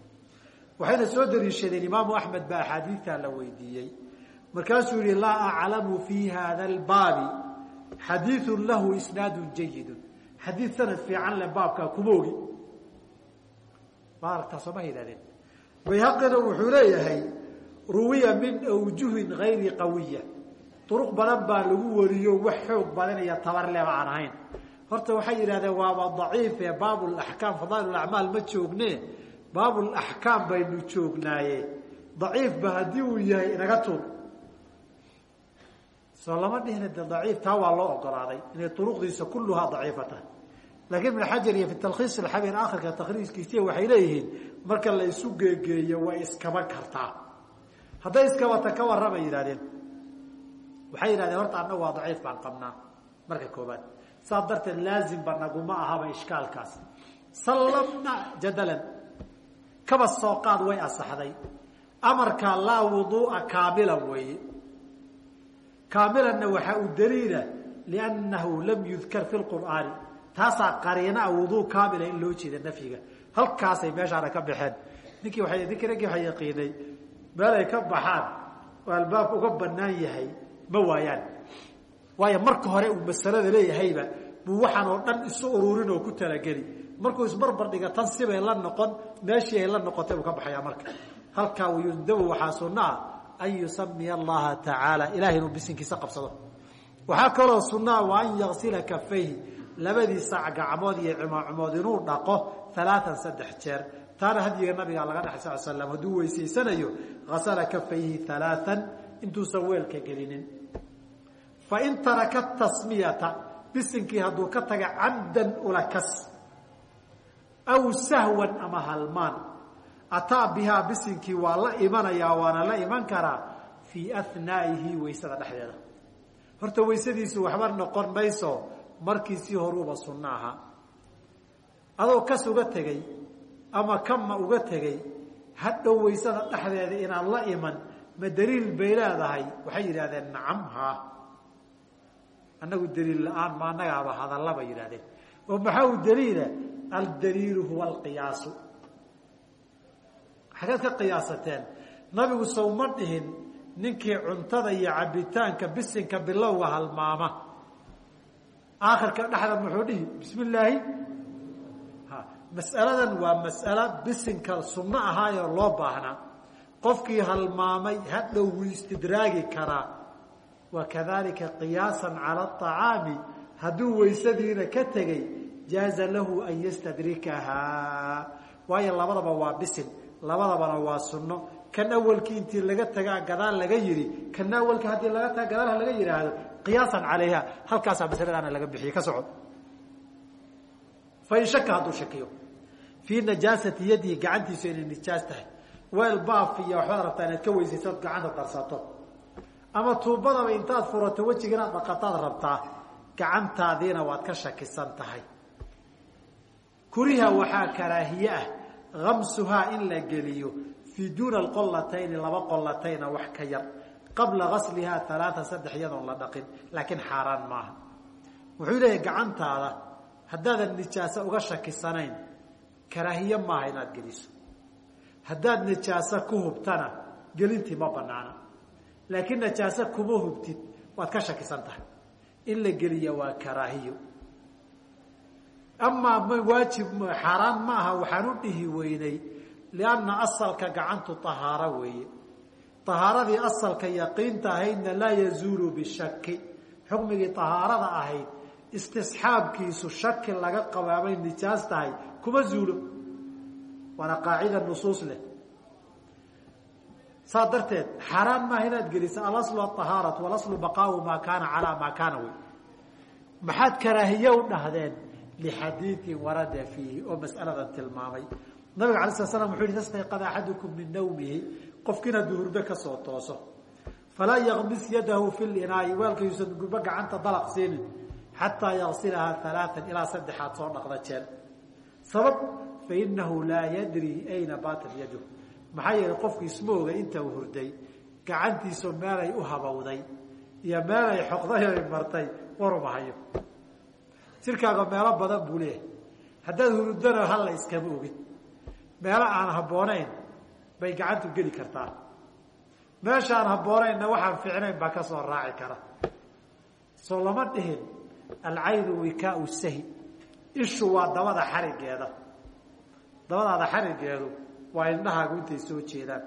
Waxayna soo dariishadeen imaamu axmed baa axaadiidtaa la weydiiyey. Markaasuu yihi laa aclamu fii hada albaabi xadiiu lahu isnaadu jayidu xadiid sanad fiican le baabkaa kuma ogi ma aragtaa sooma yidhahdeen. Bayhaqina wuxuu leeyahay ruwiya min awjuhin gayri qawiya. Duruq badan baa lagu wariyo wax xoog badanaya tabar leba aan ahayn. Horta waxay yidhahdeen waaba daciif ee baabulaxkaam fadaail acmaal ma joogne? Baabulaxkaam baynu joognaaye. Daciifba haddii uu yahay inaga tuur. Soo lama dhihina de daciif taa waa loo ogolaaday. Inay duruqdiisa kulluhaa daciifa tahay laakiin ibn xajar iyo fi talkhiis alxabiir akhirka takhriiskiisiya waxay leeyihiin marka la isu geegeeyo way iskaban kartaa. Hadday iskabata ka warramay yidhahdeen waxay yidhahdeen horta annagu waa daciif baan qabnaa. Marka koobaad saas darteed laazimba naguma ahaba ishkaalkaas. Sallamna jadalan kaba soo qaad way asaxday. Amarkaa laa wuduu'a kaamilan weeye. Kaamilanna waxaa u daliila liannahu lam yudkar fi lqur'aani taasaa qariinaa wuduu kaamila in loo jeeda nafyiga. Halkaasay meeshaana ka baxeen. Ninkii waay ninkii raggii waxaa yaqiinay meel ay ka baxaan oo albaabka uga banaan yahay ma waayaan. Waayo marka hore uu masalada leeyahayba buu waxaan oo dhan isu ururin oo ku talageli. Markuu isbarbar dhiga tan sibay la noqon meeshii ay la noqotay buu ka baxayaa marka. Halkaa wayundabu waxaa sunno ah an yusamiya allaha tacaala ilahay inuu bisinkiisa qabsado. Waxaa kaloo sunaa wa an yaksila kafayhi labadiisa gacmood iyo cimaacumood inuu dhaqo alaaan saddex jeer. Taana hadyiga nabiga laga dhaxay sal slam hadduu weysaysanayo asala kafayhi alaaan intuusan weelka gelinin. Fain taraka tasmiyata bisinkii hadduu ka taga camdan ulakas aw sahwan ama halmaan. Ataa bihaa bisinkii waa la imanayaa waana la iman karaa fii anaa'ihi weysada dhexdeeda. Horta weysadiisu waxba noqon mayso markiisii horuuba sunno ahaa adoo kas uga tegey ama kama uga tegey hadhow weysada dhexdeeda inaan la iman ma daliil bay leedahay. Waxay yidhahdeen nacam haa annagu daliil la'aan ma annagaaba hadalla yidhahdeen oo maxaa u daliila? Aldaliilu huwa alqiyaasu. Xageed ka qiyaasateen nabigu sawma dhihin ninkii cuntada iyo cabitaanka bisinka bilowga halmaama aakhirka dhexda muxuu dhihi bismi illaahi mas'aladan waa mas'alo bisinka sunno ahaayoo loo baahnaa. Qofkii halmaamay hadhow wuu istidraagi karaa wa kadalika qiyaasan cala aطacaami hadduu weysadiina ka tegey jaaza lahu an yastadrikahaa waayo labadaba waa bisin labadabana waa sunno. Kan awalkii intii laga tagaa gadaal laga yidhi kana awalka haddii laga taga gadaalha laga yidhaahdo qiyaasan calayha halkaasaa masaladaana laga bixiyey ka soco fain shaka hadduu shakiyo fii najaasati yadihi gacantiisu inay nijaas tahay. Weel baaf iyo waxbaad rabtaa inaad ka weysaysood gacanta darsato ama tuubadaba intaad furato wejiga inaad dhaqataad rabtaa gacantaadiina waad ka shakisan tahay. Kuriha waxaa karaahiye ah amsuhaa in la geliyo fii duuna alqollatayni laba qollatayna wax ka yar qabla gaslihaa alaaa saddex iyadoon la dhaqin laakiin xaaraan maaha. Wuxuu leeyahay gacantaada haddaadan nijaaso uga shakisanayn karaahiye maaha inaad geliso. Haddaad nijaaso ku hubtana gelintii ma banaana laakiin najaaso kuma hubtid waad ka shakisan tahay. In la geliya waa karaahiyo. Amaa ma waajib xaaraan ma aha waxaan u dhihi weynay lianna asalka gacantu tahaaro weeye ahaaradii asalka yaqiinta ahaydna laa yazuulu bishaki xukmigii ahaarada ahayd istisxaabkiisu shaki laga qabaabay nijaas tahay kuma zuulo waana qaacida nusuus leh saa darteed xaaraan maaha inaad gelisa alaslu ahaaratu walaslu baqaau maa kaana calaa maa kaana wey maxaad karaahiye u dhahdeen lixadiiin warada fiihi oo mas'aladan tilmaamay nabiga alay sla slam wuxu yhi tastayqada axadukum min nawmihi qofkiin hadduu hurdo ka soo tooso. Falaa yakmis yadahu fi linaayi weelka yuusan gurbo gacanta dalaq siinin xataa yagsilahaa alaaan ilaa saddexaad soo dhaqda jeel. Sabab fainahu laa yadri ayna baatat yaduh. Maxaa yeelay qofku isma oga inta uu hurday gacantiisu meelay u habowday iyo meelay xoqday ay martay waruma hayo. Jirkaaga meelo badan buu leeyahay. Haddaad hurudana halla iskama ogin. Meelo aan habboonayn bay gacantu geli kartaa. Meeshaan habboonaynna waxaan fiicnayn baa ka soo raaci kara. Soo lama dhihin alcaynu wikaau sahi ishu waa dabada xarigeeda. Dabadaada xarigeedu waa indhahaagu intay soo jeedaan.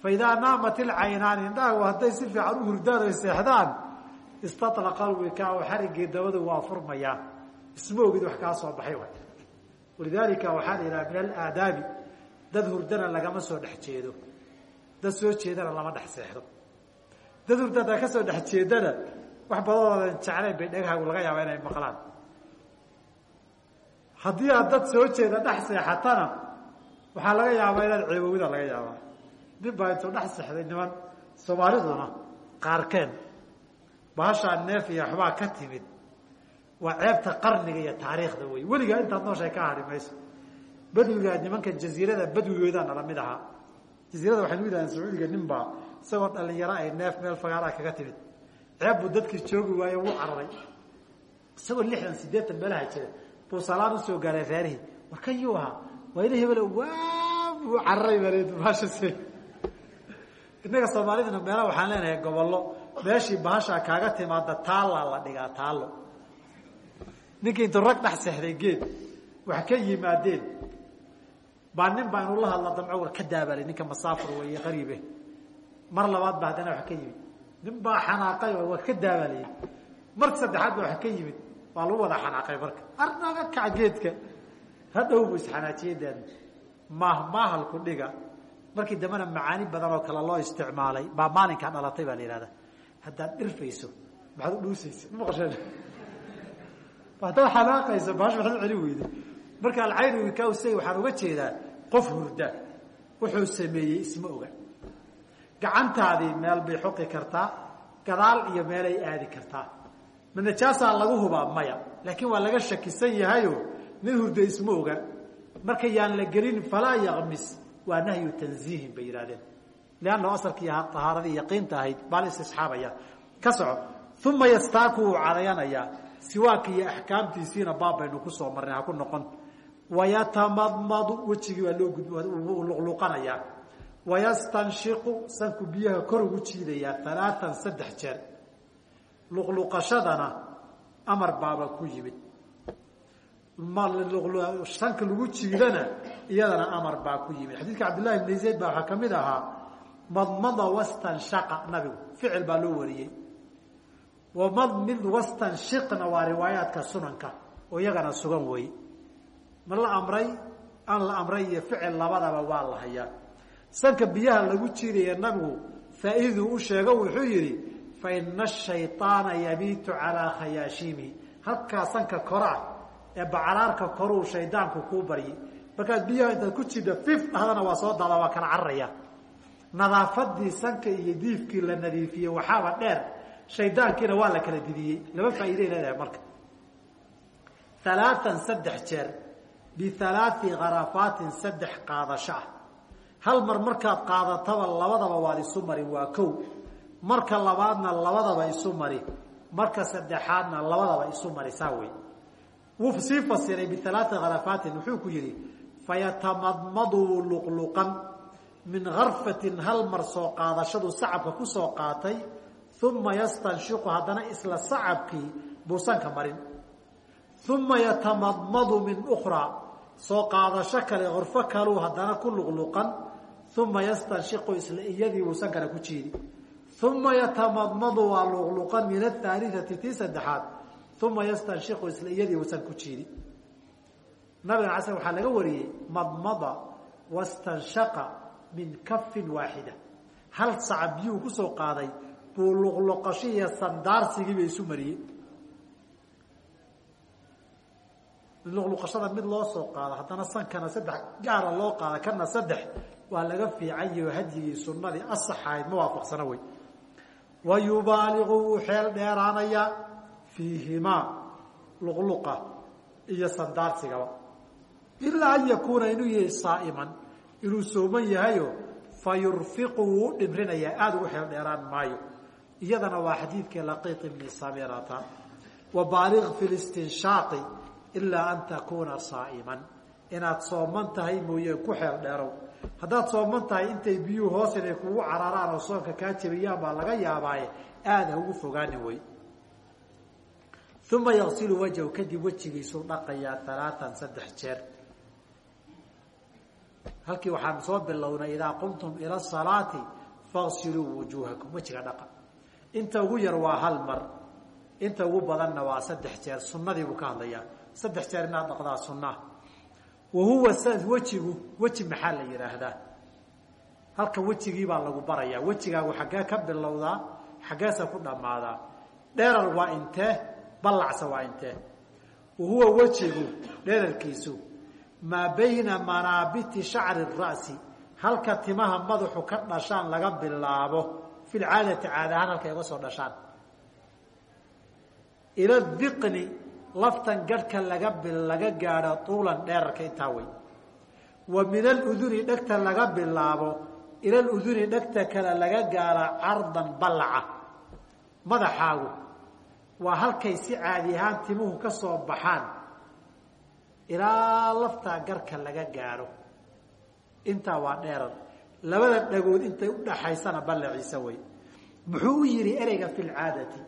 Fa idaa naamat ilcaynaani indhahaagu hadday si fiican u hurdaan oy seexdaan istaطlaqa alwikaau xarigii dabadu waa furmayaa. Isma ogid wax kaa soo baxay walidaalika waxaa la yidhaha min alaadaabi dad hurdana lagama soo dhex jeedo. Dad soo jeedana lama dhex seexdo. Dad hurda haddaa ka soo dhex wax badadoodan jeclayn bay dhegahaagu laga yaaba inay maqlaan. Haddii aad dad soo jeeda dhex seexatana waxaa laga yaabaa inaad ceebowida laga yaabaa. Nin baa intuu dhex seexday niman soomaaliduna qaarkeen bahashaa neef iyo waxbaa ka timid. Waa ceebta qarniga iyo taariikhda wey weligaa intaad nooshay ka hadhi badwigaa nimanka jaziirada badwigoodaa nala mid ahaa jaziirada waxaynu yidhahdeen sacuudiga nin baa isagoo dhalinyaro ay neef meel fagaaraa kaga timid. Ceeb buu dadkii joogi waaye wuu cararay. Isagoo lixdan sideetan meelaha jira buu salaan u soo gaaray reerihii warkan yuu ahaa? Waa ina hebelo waa buu cararay bahasha innaga soomaalidana meelaha waxaan leenahay gobollo. Meeshii bahashaa kaaga timaada taallaa la dhigaa taallo. Ninkii intuu rag dhex geed wax ka yimaadeen baa nin baa inuu la hadla damco war ka daabalay ninka masaafur weeye qariibe. Mar labaad ba haddana wax ka yimid. Nin baa xanaaqay waa ka daabalay marka saddexaad ba wax ka yimid. Waa lagu wada xanaaqay marka. Arnaga kac geedka hadhow bu isxanaajiyadeen maah maahalku dhiga. Markii dambena macaani badan oo kale loo isticmaalay baa maalinkaa dhalatay baa la yihahda haddaad dhirfayso maxaad u dhuusaysa? Maqasheen haddaad xanaaqayso bahash maxaad u celin weyda marka alcaynu wikausay waxaan uga jeedaa qof hurda wuxuu sameeyey isma oga. Gacantaadii meel bay xoqi kartaa gadaal iyo meelay aadi kartaa. Ma lagu hubaa maya laakiin waa laga shakisan yahayo nin hurda isma oga. Marka yaan la gelin falaa yakmis waa nahyu tanziihin bay yidhahdeen liannahu asalkii ahaaradii yaqiinta ahayd baa la istisxaabaya ka soco. Uma yastaaku wuu cadayanayaa siwaaka iyo axkaamtiisiina baab baynu ku soo marnay ha ku noqon. Wayatamadmadu wejigii baa loo luqluqanayaa wayastanshiqu sanku biyaha kor ugu jiidayaa alaaan saddex jeer. Luqluqashadana amar baaba ku yimid. Sanka lagu jiidana iyadana amar baa ku yimid. Xadiidka cabdillahi bn zayd baa waxaa ka mid ahaa madmada wastanshaqa nabigu. Ficil baa loo wariyey wamadmid wastanshiqna waa riwaayaadka sunanka oo iyagana sugan weeye ma la amray? Aan la amray iyo ficil labadaba waa la hayaa. Sanka biyaha lagu jiidaya nabigu faa'iiduu u sheego wuxuu yidhi fa ina ashayطaana yabiitu calaa khayaashiimihi halkaa sanka koraa ee bacaraarka koruu shaydaanku kuu baryay markaad biyaha intaad ku jidha fif dhahdana waa soo daada waa kala cararaya nadaafadii sanka iyo diifkii la nadiifiyey waxaaba dheer shaydaankiina waa la kala didiyey. Laba faa'iiday leedahay marka. Alaaan saddex jeer bialaai karafaatin saddex qaadasho hal mar markaad qaadataba labadaba waad isu mari waa kow. Marka labaadna labadaba isu mari. Marka saddexaadna labadaba isu mari saa wey wuu sii fasiray bialaai karafaatin wuxuu ku yidhi fayatamadmadu luqluqan min karfatin hal mar soo qaadashadu sacabka ku soo qaatay uma yastanshiqu haddana isla sacabkii buusanka marin. Uma yatamadmadu min ukraa soo qaadasho kale qorfo kaluu haddana ku luqluqan. Uma yastanshiqu isla iyadii buu sankana ku jiidi. Uma yatamadmadu waa luqluqan min ahaaliati tii saddexaad. Uma yastanshiqu isla iyadii buu san ku jiidi. Nabigan ala sl waxaa laga wariyey madmada wastanshaqa min kafin waaxida hal saca biyuhu ku soo qaaday buu luqluqasho iyo sandaarsigiiba isu mariyey luqluqashada mid loo soo qaado haddana sankana saddex gaara loo qaada kana saddex waa laga fiican yaho hadyigii sunadii asaxahayd ma waafaqsana wey. Wa wuu xeel dheeraanayaa fiihimaa luqluqa iyo sandaarsigaba. Ilaa an yakuuna inuu yahay saa'iman inuu sooman yahayo fa yurfiqu wuu dhimrinayaa aada ugu xeel dheeraan maayo iyadana waa xadiidkii laqiiq ibni samirata wa baaliq fi listinshaaqi ilaa an takuuna saa'iman. Inaad sooman tahay mooye ku xeel dheerow. Haddaad sooman tahay intay biyuhu hoos inay kugu cararaan oo soonka kaa jebiyaan baa laga yaabaaye aada ugu fogaanin wey uma yaqsilu wajhu kadib wejigiisuu dhaqayaa alaaan saddex jeer. Halkii waxaan soo bilownay idaa qumtum ila salaati faqsiluu wujuuhakum. Wejiga dhaqa inta ugu yar waa hal mar. Inta ugu badanna waa saddex jeer. Sunadii buu ka hadlayaa. Saddex jeer inaad dhaqdaa sunaa wa huwa wejigu weji maxaa la yidhaahdaa halka wejigii baa lagu barayaa. Wejigaagu xaggee ka bilowdaa xaggeesa ku dhammaadaa. Dheerar waa intee ballacsa waa intee. Wa huwa wejigu dherarkiisu maa bayna manaabiti shacri ra'si. Halka timaha madaxu ka dhashaan laga bilaabo fi lcaadati caada ahaan halkay uga soo dhashaan ila diqni laftan garhka laga laga gaadho tuulan dheerarka intaa wey wa min aluduni dhegta laga bilaabo ila luduni dhegta kale laga gaadho cardan ballaca madaxaagu waa halkay si caadi ahaan timuhu ka soo baxaan ilaa laftaa garhka laga gaadho intaa waa dheerar labada dhagood intay udhaxaysana ballaciisa wey muxuu u yihi ereyga fi lcaadati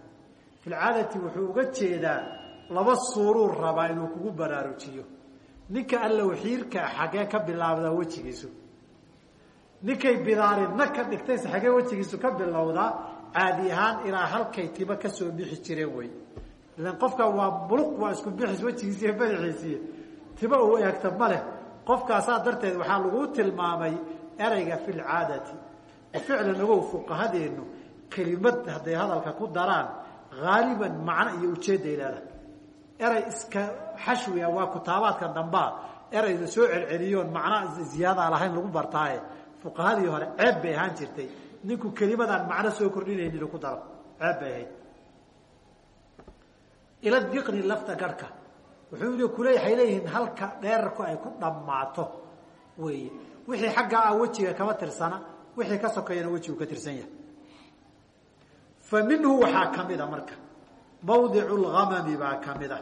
fi lcaadati wuxuu uga jeedaa laba suuruu rabaa inuu kugu baraarujiyo. Ninka allow xiirkaa xaggee ka bilaabdaa wejigiisu. Ninkay bidaarinna ka dhigtayse xaggee wejigiisu ka bilowdaa caadi ahaan ilaa halkay tima ka soo bixi jireen wey ilan qofka waa buluq waa isku bixis wejigiisi iyo tima uu eegta ma qofkaasaa darteed waxaa laguu tilmaamay ereyga fi lcaadati ficlan ogow fuqahadeenu kelimad hadday hadalka ku daraan haaliban macno iyo ujeedday leedahay. Erey iska xashwiga waa kutaabaadka dambaa ereyda soo celceliyoon macna ziyaadaa lahayn lagu bartaaye. Fuqahadii hore ceeb bay ahaan jirtay. Ninku kelimadaan macno soo kordhinaynin ku daro. Ceeb bay ahayd. Ila diqni lafta garhka wuxuu kule waxay leeyihiin halka dheerarku ay ku dhammaato. Weeye wixii xaggaa ah wejiga kama tirsana wixii ka sokeeyana wejigu ka tirsan yahay. Fa minhu waxaa kamida marka mawdicu lgamami baa kamida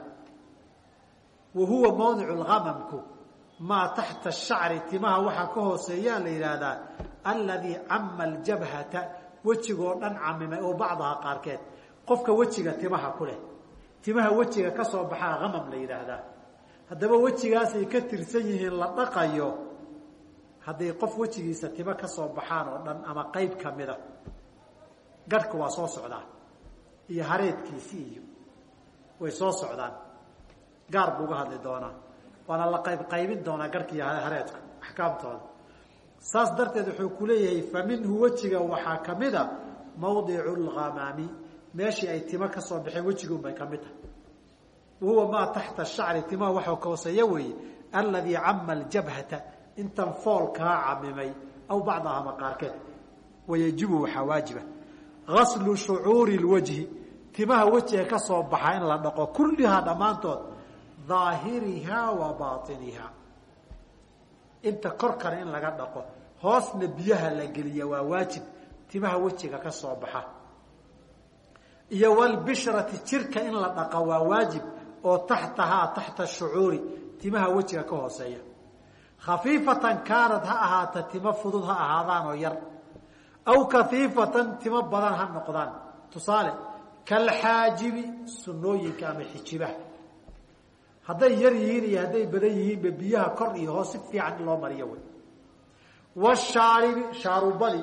wa huwa mawdicu lgamamku maa taxta shacri timaha waxaa ka hooseeyaa la yidhaahdaa alladii cama aljabhata wejigoo dhan camimay oo bacdaha qaarkeed. Qofka wejiga timaha ku leh timaha wejiga ka soo baxaa gamam la yidhaahdaa. Haddaba wejigaasay ka tirsan yihiin la dhaqayo hadday qof wejigiisa timo ka soo baxaan oo dhan ama qayb kamida garhka waa soo socdaa iyo hareedkiisi iyo way soo socdaan. Gaar buu uga hadli doonaa. Waana la qayb qaybin doonaa garhka iyo hareedka axkaamtooda. Saas darteed wuxuu ku leeyahay fa minhu wejiga waxaa kamida mawdicu lgamaami meeshii ay timo ka soo baxeen wejigun bay ka mid tahay. Wahuwa maa taxta shacri timaha waxau ka hooseeya weeye alladii cama aljabhata intan foolkaa camimay aw bacdaha ma qaarkeed. Wayajibu waxaa waajiba. Gaslu shucuuri lwajhi. Timaha wejiga ka soo baxa in la dhaqo kullihaa dhammaantood daahirihaa wa bainihaa inta korkana in laga dhaqo hoosna biyaha la geliya waa waajib. Timaha wejiga ka soo baxa. Iyo walbishrati jirka in la dhaqa waa waajib oo taxtahaa taxta shucuuri. Timaha wejiga ka hooseeya khafiifatan kaanad ha ahaata timo fudud ha ahaadaan oo yar aw kafiifatan timo badan ha noqdaan. Tusaale kalxaajibi sunooyinka ama xijibaha. Hadday yar yihiin iyo hadday badan yihiinba biyaha kor iyo hoos si fiican loo mariyo wey. Washaaribi shaarubadi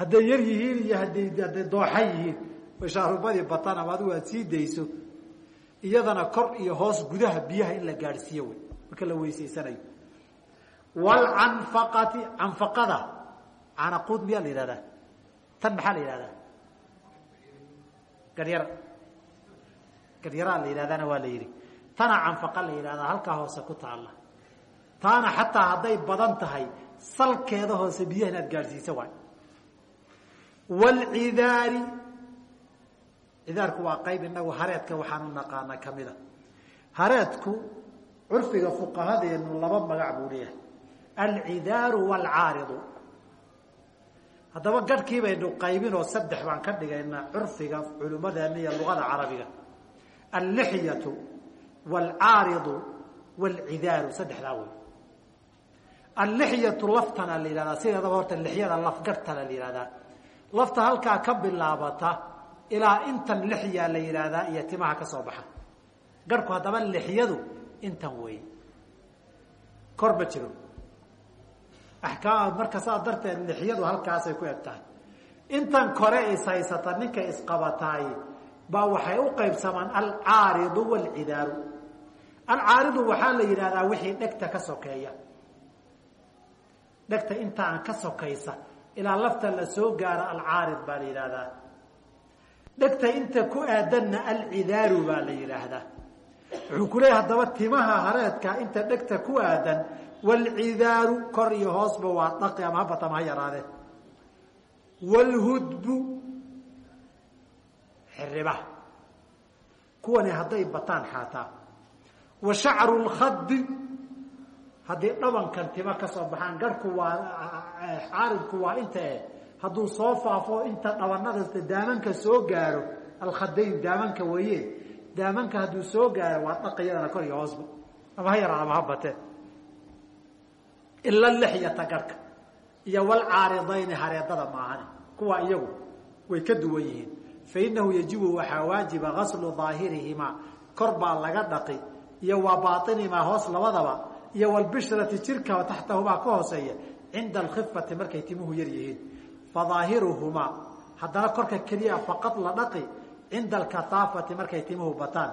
hadday yar yihiin iyo hadday hadday dooxa yihiin shaarubadii bataan ama adigu aad sii dayso. Iyadana kor iyo hoos gudaha biyaha in la gaadhsiiyo wey marka la weysaysanayo wlcanfaqati canfaqada canaquud miyaa la yihahdaa tan maxaa la yihahdaa garyara garyaraa la yidhahdana waa la yidhi. Tana canfaqa la yidhahdaa halkaa hoose ku taalla. Taana xataa hadday badan tahay salkeeda hoose biyaha inaad gaadhsiisa waay. Wlcidaari cidaarku waa qayb inagu hareedka waxaanu naqaana kamida hareedku curfiga fuqahadeenu laba magac buu leeyahay alcidaaru waalcaaridu haddaba garhkii baynu qaybinoo saddex baan ka dhigaynaa curfiga culimmadeena iyo luqada carabiga. Allixyatu waalcaaridu waalcidaaru saddexdaa wey allixyatu laftana la yihahdaa sideedaba horta lixyada laf garhtana la yihahdaa lafta halkaa ka bilaabata ilaa intan lixyaa la yidhaahdaa iyo timaha ka soo baxa. Garhku haddaba lixyadu intan wey kor ma jiro axkaam marka saa darteed lixyadu halkaasay ku eg intan kore is haysata ninka isqabataay baa waxay u qaybsamaan alcaaridu waalcidaaru alcaaridu waxaa la yidhahdaa wixii dhegta ka sokeeya. Dhegta intaan ka sokaysa ilaa lafta la soo gaaro alcaarid baa la yidhaahdaa. Dhegta inta ku aadanna alcidaaru baa la yidhaahdaa. Wuxuu ku leeyahy haddaba timaha hareedka inta dhegta ku aadan waalcidaaru kor iyo hoosba waa dhaqi ama habata ama ha yaraadeen waalhudbu xiribaha kuwani hadday bataan xaataa wa shacru haddii dhabankan tima ka soo baxaan garhku waa caaridku waa inta e hadduu soo faafo inta dhabanada daamanka soo gaaro alkhadayn daamanka weeye daamanka hadduu soo gaaro waa iyadana kor iyo hoosba ama ha yaraad ama ha batee ila lixyata garhka iyo walcaaridayni hareedada maahane kuwa iyagu way ka duwan yihiin. Fainahu yajibu waxaa waajiba gaslu daahirihimaa kor baa laga dhaqi iyo waa bainihimaa hoos labadaba iyo walbishrati jirka taxtahumaa ka hooseeya cinda alkhifati markay timuhu yar yihiin. Fadaahiruhumaa haddana korka keliya faqad la dhaqi cinda alkataafati markay timuhu bataan.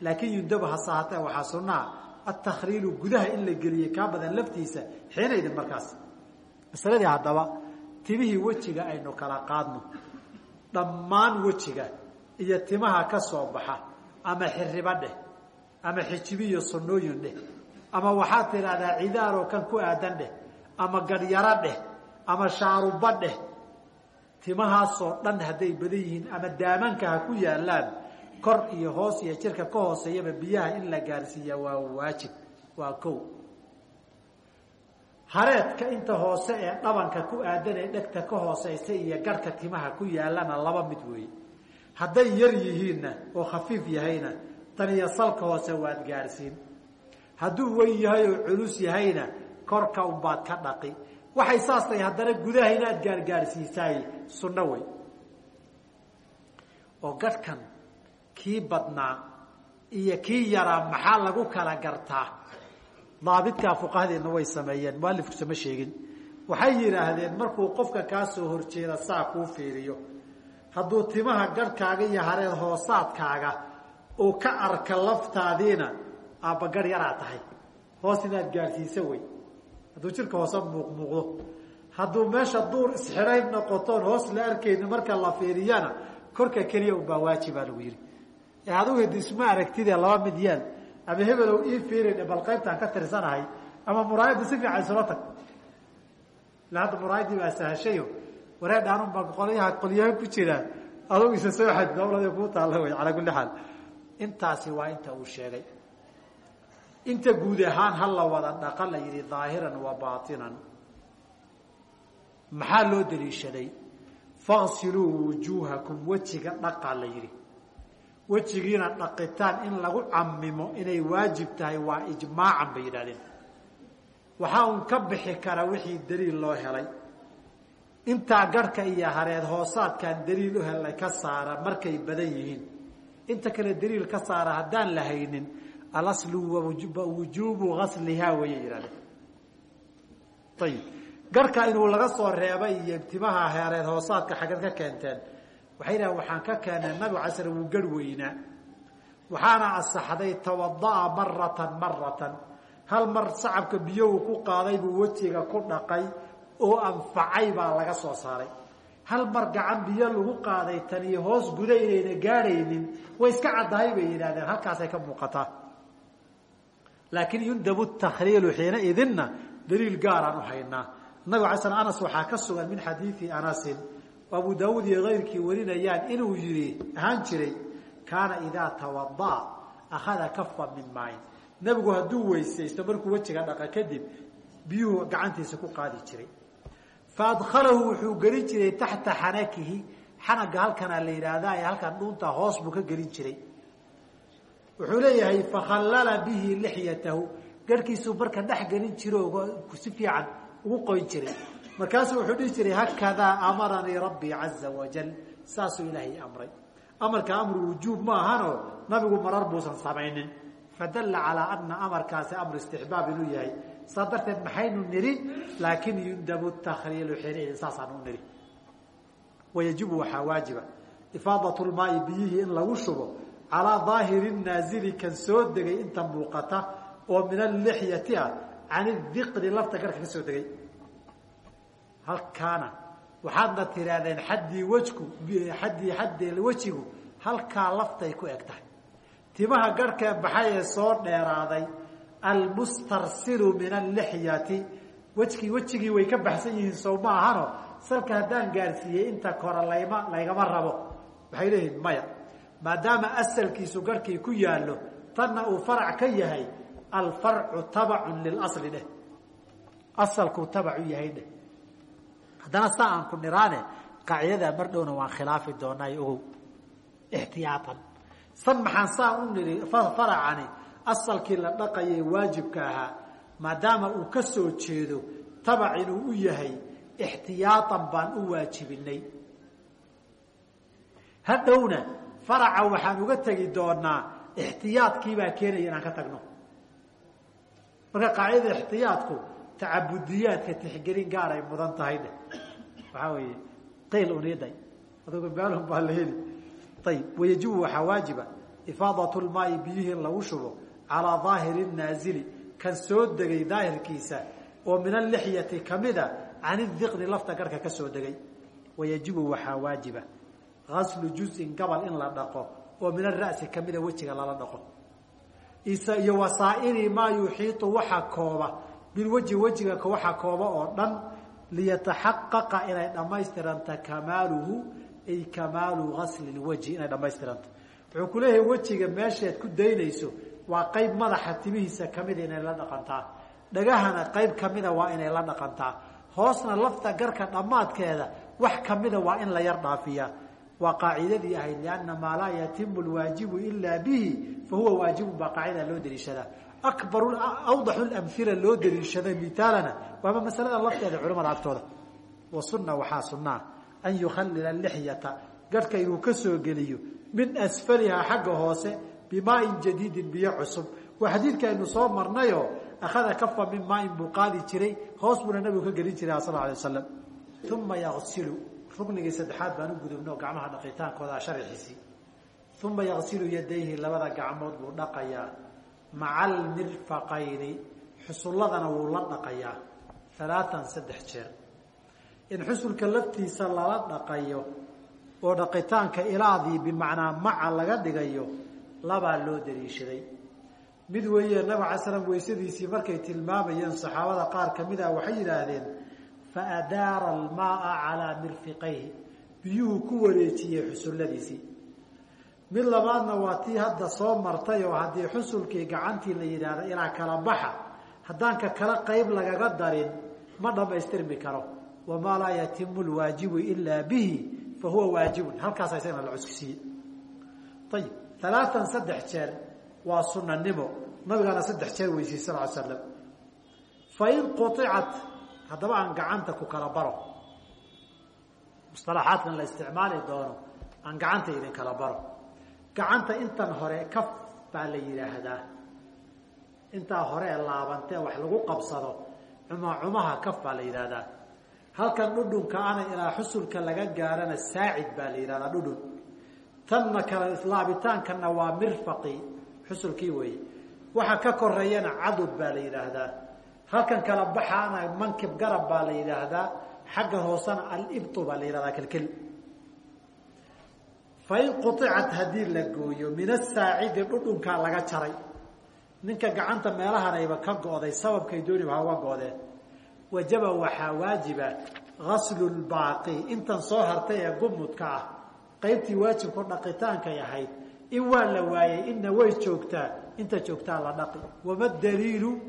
Laakiin yundabu hasahatee waxaa sunaa atakriilu gudaha in la geliyey kaa badan laftiisa xeenaydin markaas masaladii haddaba timihii wejiga aynu kala qaadno dhammaan wejiga iyo timaha ka soo baxa ama xiriba dheh ama xijibiyo sunnooyin dheh ama waxaad tidhaahdaa cidaaroo kan ku aadan dheh ama gadhyaro dheh ama shaaruba dheh timahaasoo dhan hadday badan yihiin ama daamanka ha ku yaalaan kor iyo hoos iyo jirka ka hooseeyaba biyaha in la gaarsiiya waa waajib waa kow. Hareedka inta hoose ee dhabanka ku aadan ee dhegta ka hooseysa iyo garhka timaha ku yaalana laba mid weeye. Hadday yar yihiinna oo khafiif yahayna tan iyo salka hoose waad gaarsiin. Hadduu weyn yahay oo culus yahayna korka unbaad ka dhaqi. Waxay saas tahay haddana gudaha inaad gaargaarsiisaay sunno wey oo gadhkan kii badnaa iyo kii yaraa maxaa lagu kala gartaa? Daabitkaa fuqahadeenna way sameeyeen mualifkusa ma sheegin. Waxay yidhaahdeen markuu qofka kaa soo horjeeda saa kuu fiiriyo. Hadduu timaha garhkaaga iyo hareed hoosaadkaaga uu ka arka laftaadiina aabbagar yaraa tahay. Hoos inaad gaadhsiisa wey. Hadduu jirka hoose muuqmuuqdo hadduu meesha duur isxidhay noqotoon hoos la arkayni marka la fiiriyana korka keliya unbaa waajibaa lagu yidhi ee adigu hidisma aragtidee laba mid yaal ama hebelow ii fiirin bal qaybtaan ka tirsanahay ama muraayadda si fiican isula tag. Ila hadda muraayaddii baa sahashayo wareedhaanunba qolyaha qolyaha ku jiraan adugu isa soo xad dawlada kuu taalla wey calaa kulli xaal. Intaasi waa inta uu sheegay. Inta guud ahaan ha la wada dhaqa la yidhi daahiran wa baatinan. Maxaa loo daliishaday faqsiluu wujuuhakum wejiga dhaqaa la yidhi wejigiina dhaqitaan in lagu camimo inay waajib tahay waa ijmaacan bay yidhahdeen waxaa un ka bixi kara wixii daliil loo helay. Intaa garhka iyo hareed hoosaadkaan daliil u helay ka saara markay badan yihiin. Inta kale daliil ka saara haddaan la haynin alaslu wujuubu gaslihaa wayay yidhahdeen ayib garka inuu laga soo reebay iyo timaha heereed hoosaadka xaggeed ka keenteen waxay dhahen waxaan ka keennay nabigu alay slam wuu garh weynaa. Waxaana asaxday tawada'a maratan maratan hal mar sacabka biyo uu ku qaaday buu wejiga ku dhaqay oo anfacay baa laga soo saaray. Hal mar gacan biyo lagu qaaday tani hoos guda inayna gaadhaynin way iska caddahay bay yidhahdeen halkaasay ka muuqataa laakiin yundabu abu daawuud iyo kayrkii warinayaan inuu yihi ahaan jiray kaana idaa tawada'a akhada kafa min maayin nebigu hadduu weysaysto markuu wejiga dhaqa kadib biyuhu gacantiisa ku qaadi jiray. Faadkhalahu wuxuu gelin jiray taxta xanakihi xanaga halkanaa la yidhaahdaa ee halkan dhuunta hoos buu ka gelin jiray. Wuxuu leeyahay fakhallala bihi lixyatahu. Garhkiisuu marka dhex gelin jiro si fiican ugu qoyn jiray markaasuu wuxuu dhihi jiray hakadaa amaranii rabbii caza wajal saasuu ilaahay amray. Amarka amru wujuub ma ahano nabigu marar buusan samaynin. Fadalla calaa ana amarkaasi amru istixbaab inuu yahay. Saa darteed maxaynu nidhi laakin yundabu takhliilu xiniidin saasaan u nidhi. Wayajibu waxaa waajiba. Ifaadat lmaai biyihii in lagu shubo calaa daahiri naazili kan soo degay inta muuqata oo min alixyati ah can idiqni lafta garka ka soo degay halkaana. Waxaadna tihaahdeen xaddii wejku xaddii xaddee wejigu halkaa laftay ku eg tahay. Timaha garhkee baxay ee soo dheeraaday almustarsilu min allixyati wejkii wejigii way ka baxsan yihiin sow ma ahano. Salka haddaan gaarsiiyey inta kore layma laygama rabo. Waxay leeyihiin maya maadaama asalkiisu garhkii ku yaallo tanna uu farac ka yahay alfarcu tabacun lilasli dheh. Asalkuu tabacu yahay dheh haddana saa aan ku niraane qaacidadaa mar dhowna waan khilaafi doonaa ogow ixtiyaatan. San maxaan saa u nidhi faracani asalkii la dhaqayay waajibka ahaa maadaama uu ka soo jeedo tabac inuu u yahay ixtiyaatan baan u waajibinay. Hadhowna faraca waxaan uga tegi doonaa ixtiyaadkiibaa keenaya inaan ka tagno. Marka qaacidada ixtiyaadku tacabudiyaadka tixgelin gaar ay mudan tahay dheh waxaa weeye qayl uniday adugu maalhum baa la heli. Ayib wayajibu waxaa waajiba ifaadat lmaai biyihii in lagu shubo calaa daahiri naazili kan soo degay daahirkiisa oo min alixyati kamida can idiqni lafta garhka ka soo degay. Wayajibu waxaa waajiba. Aslu juzin gabal in la dhaqo oo min ara'si kamida wejiga lala dhaqo. Iyo wasaairi maa yuxiiu waxa kooba bilwejhi wejiga waxa kooba oo dhan liyataxaqaqa inay dhammaystiranta kamaaluhu ay kamaalu gasli lwajhi inay dhammaystiranta wuxuu ku leeyahay wejiga meeshaad ku daynayso waa qayb madaxa timihiisa kamida inay la dhaqantaa. Dhagahana qayb kamida waa inay la dhaqantaa. Hoosna lafta garka dhammaadkeeda wax kamida waa in la yar dhaafiyaa. Waa qaacidadii ahayd lianna maa laa yatimu lwaajibu ilaa bihi fahuwa waajibun baa qaacida loo daliishadaa akbar awdaxu lamhila loo daliishaday mitaalana waaba masalada lafteeda culamada agtooda wa sunna waxaa sunnaa an yukhallila lixyata garhka inuu ka soo geliyo min asfalihaa xagga hoose bimaain jadiidin biyo cusub waa xadiidkaaynu soo marnayoo akhada kafa min maain buu jiray hoos buuna nabigu ka gelin jiray sal alay wasalam uma yasilu ruknigii saddexaad baan u gudubno gacmaha dhaqitaankooda sharxiisii uma yaqsilu yadayhi labada gacmood buu dhaqayaa maca almirfaqayni xusulladana wuu la dhaqayaa. Alaaan saddex jeer. In xusulka laftiisa lala dhaqayo oo dhaqitaanka ilaadii bimacnaa maca laga dhigayo labaa loo daliishaday mid weeye nabig alay slam weysadiisii markay tilmaamayeen saxaabada qaar ka mid ah waxay yidhaahdeen faadaara almaaa calaa mirfiqayhi. Biyuhu ku wareejiyey xusulladiisii mid labaadna waa tii hadda soo martay oo haddii xusulkii gacantii la yidhaahdo ilaa kala baxa haddaan ka kala qayb lagaga darin ma dhammaystirmi karo. Wamaa laa yatimu lwaajibu ilaa bihi fa waajibun. Halkaasa isagana la cuskisiiye ayib alaatan saddex jeer waa sunanimo nabigaana saddex jeer weysiyey sal slam fain quicat haddaba aan gacanta ku kala baro. Musalaxaadkan la isticmaali doono aan gacanta idin kala baro gacanta intan hore kaf baa la yidhaahdaa. Intaa hore ee laabantee wax lagu qabsado cumacumaha kaf baa la yidhaahdaa. Halkan dhudhunka ana ilaa xusulka laga gaarana saacid baa la yidhahdaa dhudhun. Tanna kale laabitaankana waa mirfaqi xusulkii weeye. Waxa ka koreeyana cadud baa la yidhaahdaa. Halkan kala baxaana mankib garab baa la yidhaahdaa. Xagga hoosena alibtu baa la yidhahdaa kelkel fain quicat haddii la gooyo min asaacidi dhudhunkaa laga jaray. Ninka gacanta meelahanayba ka go'day sababkay dooniba haga go'deen wajaba waxaa waajiba gaslu lbaaqi intan soo hartay ee gumudka ah. Qaybtii waajibku dhaqitaankay ahayd in waa la waayey inna way joogtaa inta joogtaa la dhaqi. Wama daliilu?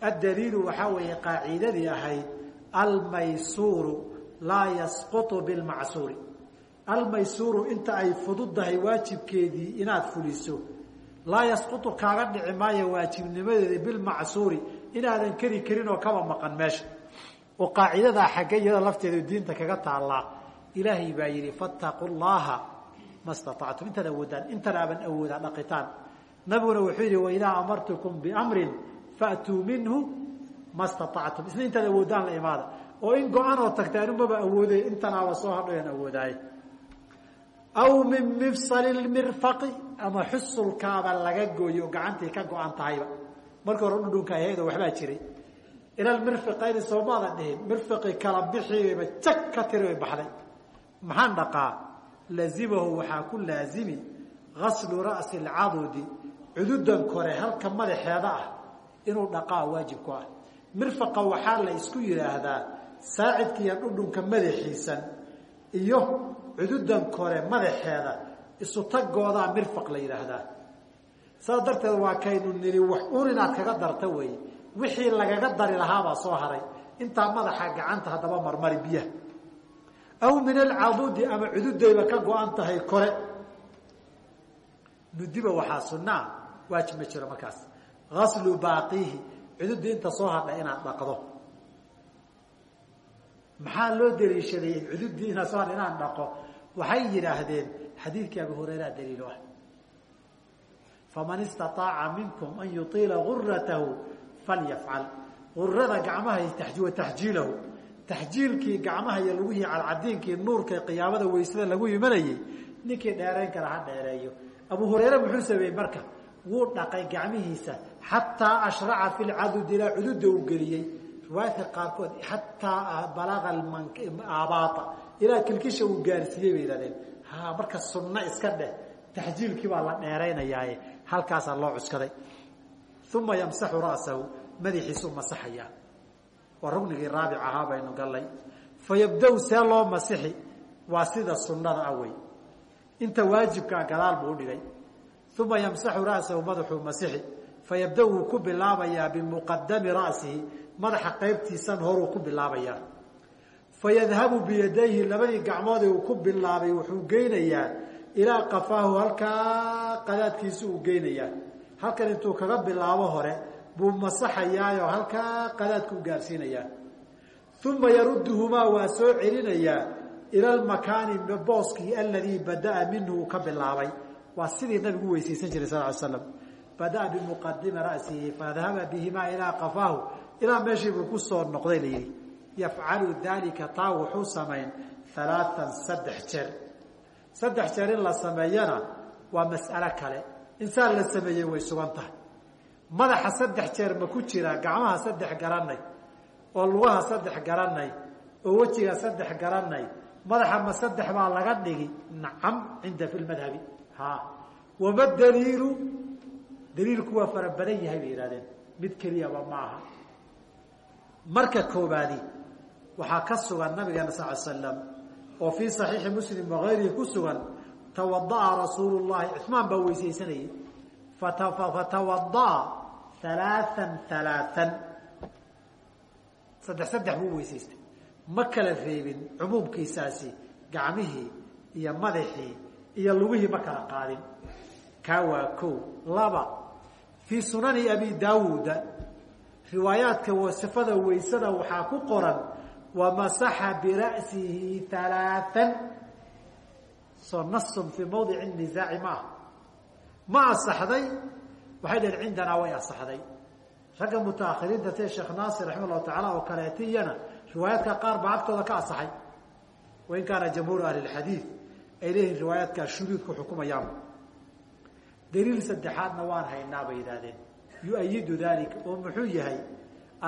Addaliilu waxaa weeye qaacidadii ahayd almaysuuru laa yasqutu bilmacsuuri almaysuuru inta ay fududahay waajibkeedii inaad fuliso. Laa yasqutu kaaga dhici maayo waajibnimadeeda bilmacsuuri inaadan keri karin oo kaba maqan meesha. Oo qaacidadaa xagge iyada lafteedu diinta kaga taallaa. Ilaahay baa yidhi fattaqu llaha ma staactum intaad awoodaan intan awoodaa dhaqitaan. Nabiguna wuxuu yidhi waidaa amartukum biamrin faatuu minhu ma staactum isna intaad awoodaan la imaada. Oo in go-an oo tagta anumaba awooday intanaaba soo hadhoyaan awoodaaye aw min mifsali mirfaqi ama xusulkaaba laga gooyo oo gacantii ka go-an tahayba. Markii hore dhudhunka ahaydo waxbaa jiray. Ila mirfiqayni soomaadan dhihin mirfiqi kala bixiiba jag ka tiri way baxday. Maxaan dhaqaa? Lazimahu waxaa ku laazimi gaslu ra'si alcadudi cududan kore halka madaxeeda ah inuu dhaqaa waajib ku ah. Mirfaqa waxaa la isku yidhaahdaa saacidka iyo dhudhunka madaxiisan iyo cududan kore madaxeeda isu tagoodaa mirfaq la yidhaahdaa saas darteed waa kaynu niri wax un inaad kaga darta weeye wixii lagaga dari lahaabaa soo haray. Intaa madaxa gacanta haddaba marmari biyaha. Aw min alcadudi ama cududayba ka go-an tahay kore. Nudiba waxaa sunaa waajib ma jiro markaas. Gaslu baaqiihi. Cududda inta soo hadha inaad dhaqdo maxaa loo daliishaday soo hadha inaan dhaqo? Waxay yidhaahdeen xadiidkii abi hurayraa daliilo ah. Faman istaaaca minkum an yuiila guratahu falyafcal. Gurada gacmaha wa taxjiilkii gacmaha iyo lugihii cadcadiinkii nuurka qiyaamada weysada lagu imanayey ninkii dheerayn kara ha dheereeyo. Abu hurayre muxuu sameeyey marka wuu dhaqay gacmihiisa xataa ashraca fi lcadud ilaa uu geliyey riwaayadka qaarkood xataa balaga aabaata ilaa kilkisha uu gaarsiiyey bay yihahdeen ha marka sunno iska dheh taxjiilkii baa la dheeraynayaaye halkaasaa loo cuskaday. Uma yamsaxu ra'sahu madaxiisuu masaxayaa waa rugnigii raabic ahaa baynu gallay. Fayabda-u see loo masixi. Waa sida sunnada ah inta waajibkaa gadaal buu udhigay uma yamsaxu ra'sahu madaxuu masixi. Fayabda wuu ku bilaabayaa bimuqadami ra'sihi madaxa qaybtiisan horuu ku bilaabayaa. Fayadhabu biyadayhi labadii gacmood uu ku bilaabay wuxuu geynayaa ilaa qafaahu halkaa qadaadkiisu uu geynayaa. Halkan intuu kaga bilaabo hore buu masaxayaayoo halkaa qadaadku u gaarsiinayaa. Uma yarudduhumaa waa soo celinayaa ila almakaani booskii aladii bada'a minhu uu ka bilaabay. Waa sidii nabigu weysaysan jiray sal ly slam bada'a bimuqadimi ra'sihi fadahaba bihimaa ilaa qafaahu ilaa meeshii buu ku soo noqday layidhi yafcalu daalika taa wuxuu samayn alaaan saddex jeer. Saddex jeer in la sameeyana waa mas'alo kale. Insaan la sameeyey way sugan tahay. Madaxa saddex jeer ma ku jira gacmaha saddex garanay oo lugaha saddex garanay oo wejiga saddex garanay madaxa ma saddex baa laga dhigi? Nacam cinda fi lmadhabi ha wama daliilu? Daliilku waa fara badan yahay bay yihahdeen mid keliyaba ma aha marka koobaadi waxaa ka sugan nabigeena sal slam oo fii صaxiixi muslim wagayrihi ku sugan tawada'a rasuulu llahi cuثmaan baa weysaysanayay. Fatawada'a alaaan alaaan saddex saddex buu weysaystay. Ma kala reebin cumuumkiisaasi gacmihii iyo madaxii iyo lugihii ma kala qaadin. Kaa waa ko laba fii sunani abi daawuuda riwaayaadka wasifada weysada waxaa ku qoran wamasaxa bira'sihi alaaan soo nasun fii mawdici nisaaci maaha ma asaxday? Waxay dhaheen cindanaa way asaxday. Ragga mutaahiriinta see sheekh naasir raxima allahu tacaala oo kaleetiyana riwaayaadka qaar baa ka asaxay. Wain kaana jamhuuru ahli lxadiid ay leeyihiin riwaayaadkaa shuduud ku xukumayaan. Daliil saddexaadna waan haynaa bay yidhahdeen yu-ayidu dalika oo muxuu yahay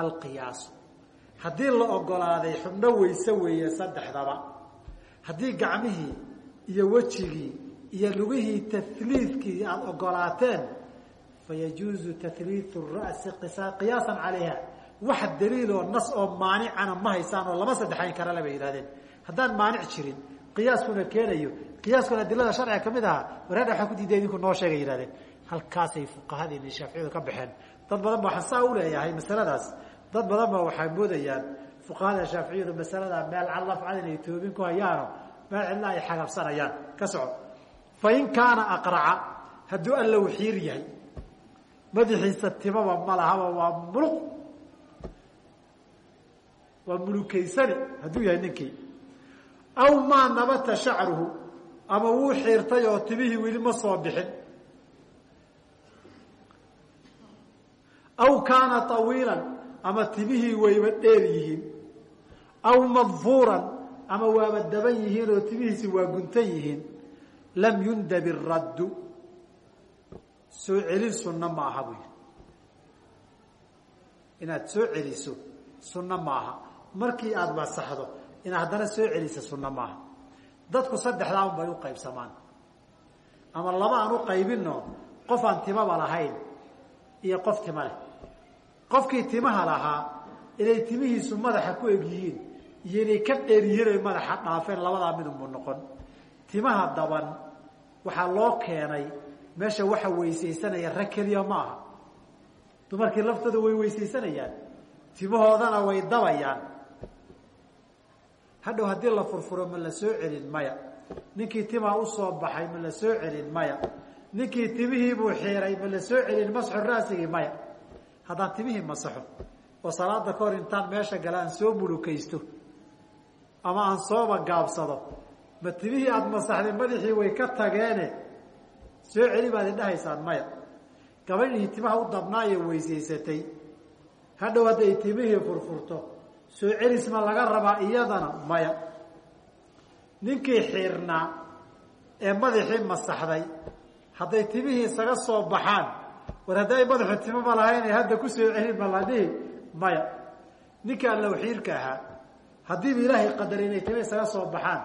alqiyaasu. Haddii la ogolaaday xubno weyse weeye saddexdaba haddii gacmihii iyo wejigii iyo lugihii tahliidkii aada ogolaateen fayajuuzu tahliiu ra'si qiyaasan calayha. Wax daliiloo nas oo maanicana ma haysaan oo lama saddexayn karale bay yidhahdeen haddaan maanic jirin qiyaaskuna keenayo qiyaaskuna adilada sharciga ka mid ahaa wareer waxaa ku diiday idinku noo sheegay yihahdeen halkaasay fuqahadiini shaaficiyadu ka baxeen. Dad badan ba waxaan saa u leeyahay masaladaas. Dad badan ba waxay moodayaan fuqahada shaaficiyadu masaladaa meel calafcad inay toobin ku hayaano meel cidla ay xagabsanayaan ka soco fain kaana aqraca hadduu alla wixiir yahay madaxiisa timaba ma lahaba waa muluq waa mulukaysani hadduu yahay ninkii. Aw maa nabata shacruhu ama wuu xiirtay oo timihii weli ma soo bixin aw kaana طawiilan ama timihii wayba dheer yihiin. Aw madfuuran ama waaba daban yihiin oo timihiisi waa guntan yihiin. Lam yundab iraddu soo celin sunno ma aha buy inaad soo celiso sunno maaha markii aada masaxdo inaad haddana soo celisa sunno maaha dadku saddexdaa un bay u qaybsamaan. Ama laba aan u qaybinno qof aan timaba lahayn iyo qof tima leh qofkii timaha lahaa inay timihiisu madaxa ku eg yihiin iyo inay ka dheer yihiin oy madaxa dhaafeen labadaa midunbu noqon. Timaha daban waxaa loo keenay meesha waxa weysaysanaya rag keliya ma aha. Dumarkii laftooda way weysaysanayaan timahoodana way dabayaan. Hadhow haddii la furfuro ma la soo celin maya. Ninkii timaa u soo baxay ma la soo celin maya. Ninkii timihiibuu xiiray ma la soo celin masxu raasigii maya haddaan timihii masaxo oo salaada ka hor intaan meesha gala aan soo mulukaysto ama aan sooba gaabsado ma timihii aada masaxday madaxii way ka tageene? Soo celi baad idhahaysaan maya. Gabadhii timaha u dabnaayo weysaysatay. Hadhow hadday timihii furfurto soo celis ma laga rabaa iyadana maya. Ninkii xiirnaa ee madaxii masaxday hadday timihii isaga soo baxaan war hadday madaxu timama lahayn hadda ku soo celin ma la dhihi maya. Ninkii allow xiirka ahaa haddiiba ilaahay qadari inay timi isaga soo baxaan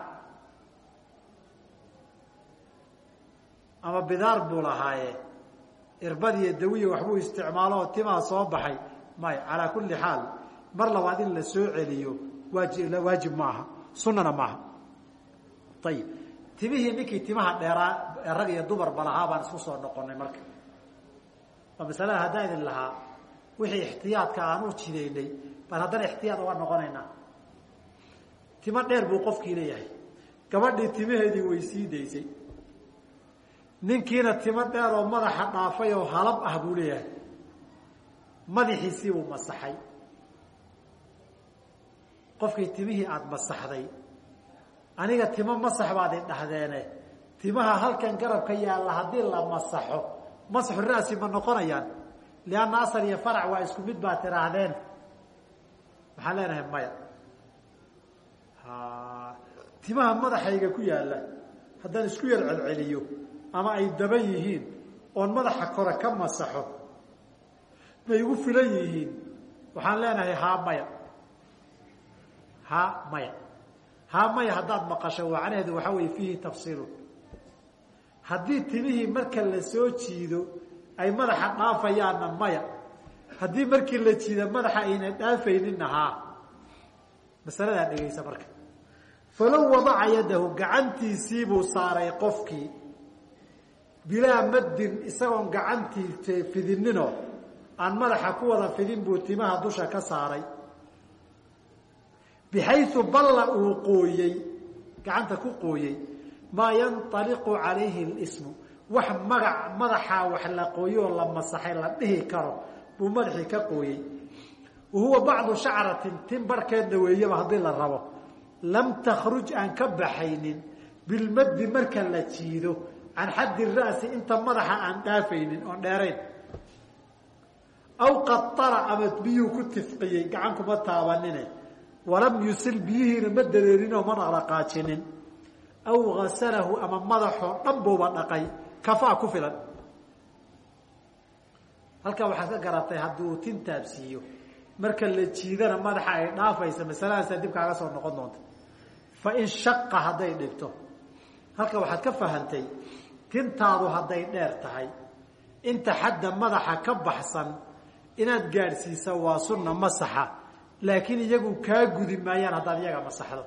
ama bidaar buu lahaaye irbad iyo dawiya waxbuu isticmaalo oo timaa soo baxay maya calaa kulli xaal mar labaad in la soo celiyo waaji waajib maaha sunana maaha. Ayib timihii ninkii timaha dheeraa ee rag iyo dumarba lahaa baan isku soo noqonay marka masalada haddaan idin lahaa wixii ixtiyaadka aan u jidaynay baan haddana ixtiyaad uga noqonaynaa timo dheer buu qofkii leeyahay. Gabadhii timaheedii way sii daysay. Ninkiina timo dheer oo madaxa dhaafay oo halab ah buu leeyahay. Madaxiisii buu masaxay. Qofkii timihii aada masaxday aniga timo masax baad i dhahdeene timaha halkan garabka yaalla haddii la masaxo masaxu ra'si ma noqonayaan lianna asal iyo farac waa isku mid baa tiraahdeen maxaan leenahay maya? Timaha madaxayga ku yaalla haddaan isku yar celceliyo ama ay daban yihiin oon madaxa kore ka masaxo may igu filan yihiin. Waxaan leenahay haa maya? Haa maya? Haa maya haddaad maqasho macnaheedu waxaa weeye fiihi tafsiilun haddii timihii marka la soo jiido ay madaxa dhaafayaanna maya. Haddii markii la jiida madaxa ayna dhaafayninna haa masaladaa dhegaysa marka. Falow wadaca yadahu gacantiisiibuu saaray qofkii. Bilaa maddin isagoon gacantii fidinninoo aan madaxa ku wada fidin buu timaha dusha ka saaray. Bixayu balla uu qooyey gacanta ku qooyey maa yanطaliqu calayhi اlismu wax magac madaxaa wax la qooyo oo la masaxay la dhihi karo buu madaxii ka qooyey wa huwa bacdu shacratin tin barhkeedna weeyaba haddii la rabo. Lam takhruj aan ka baxaynin bilmaddi marka la jiido can xaddi ra'si inta madaxa aan dhaafaynin oon dheerayn. Aw qatara ama biyuu ku tifqiyey gacan kuma taabanine walam yusil biyihiina ma dareerinoo ma dhaqdhaqaajinin aw gasalahu ama madaxoo dhan buuba dhaqay. Kafaa ku filan. Halkaa waxaad ka garatay haddii uu tin taabsiiyo marka la jiidana madaxa ay dhaafaysa masaladaasa dib kaaga soo noqon doonta. Fa in shaqa hadday dhibto. Halka waxaad ka fahantay tintaadu hadday dheer tahay. Inta xadda madaxa ka baxsan inaad gaadhsiisa waa sunna masaxa. Laakiin iyagu kaa gudi maayaan haddaad iyaga masaxdo.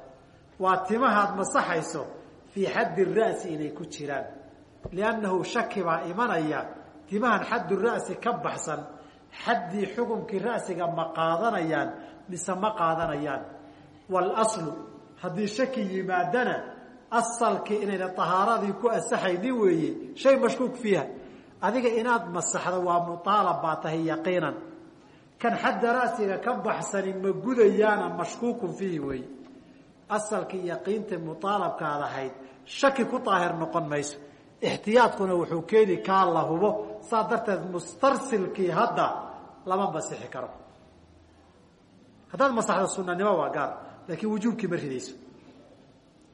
Waa timahaad masaxayso fii xaddi ra'si inay ku jiraan. Liannahu shaki baa imanaya timahan xaddu ra'si ka baxsan xaddii xukunkii ra'siga ma qaadanayaan mise ma qaadanayaan. Waalaslu haddii shaki yimaadana asalkii inayna tahaaradii ku asaxaynin weeye shay mashkuuk fiiha. Adiga inaad masaxdo waa muaalab baa tahay yaqiinan. Kan xadda ra'siga ka baxsani ma gudayaana mashkuukun fiihi weeye. Asalkii yaqiinta muaalabkaad ahayd shaki ku daahir noqon mayso. Ixtiyaadkuna wuxuu keeni kaa la hubo saa darteed mustarsilkii hadda lama masixi karo. Haddaad masaxdo sunanimo waa gaar laakiin wujuubkii ma ridayso.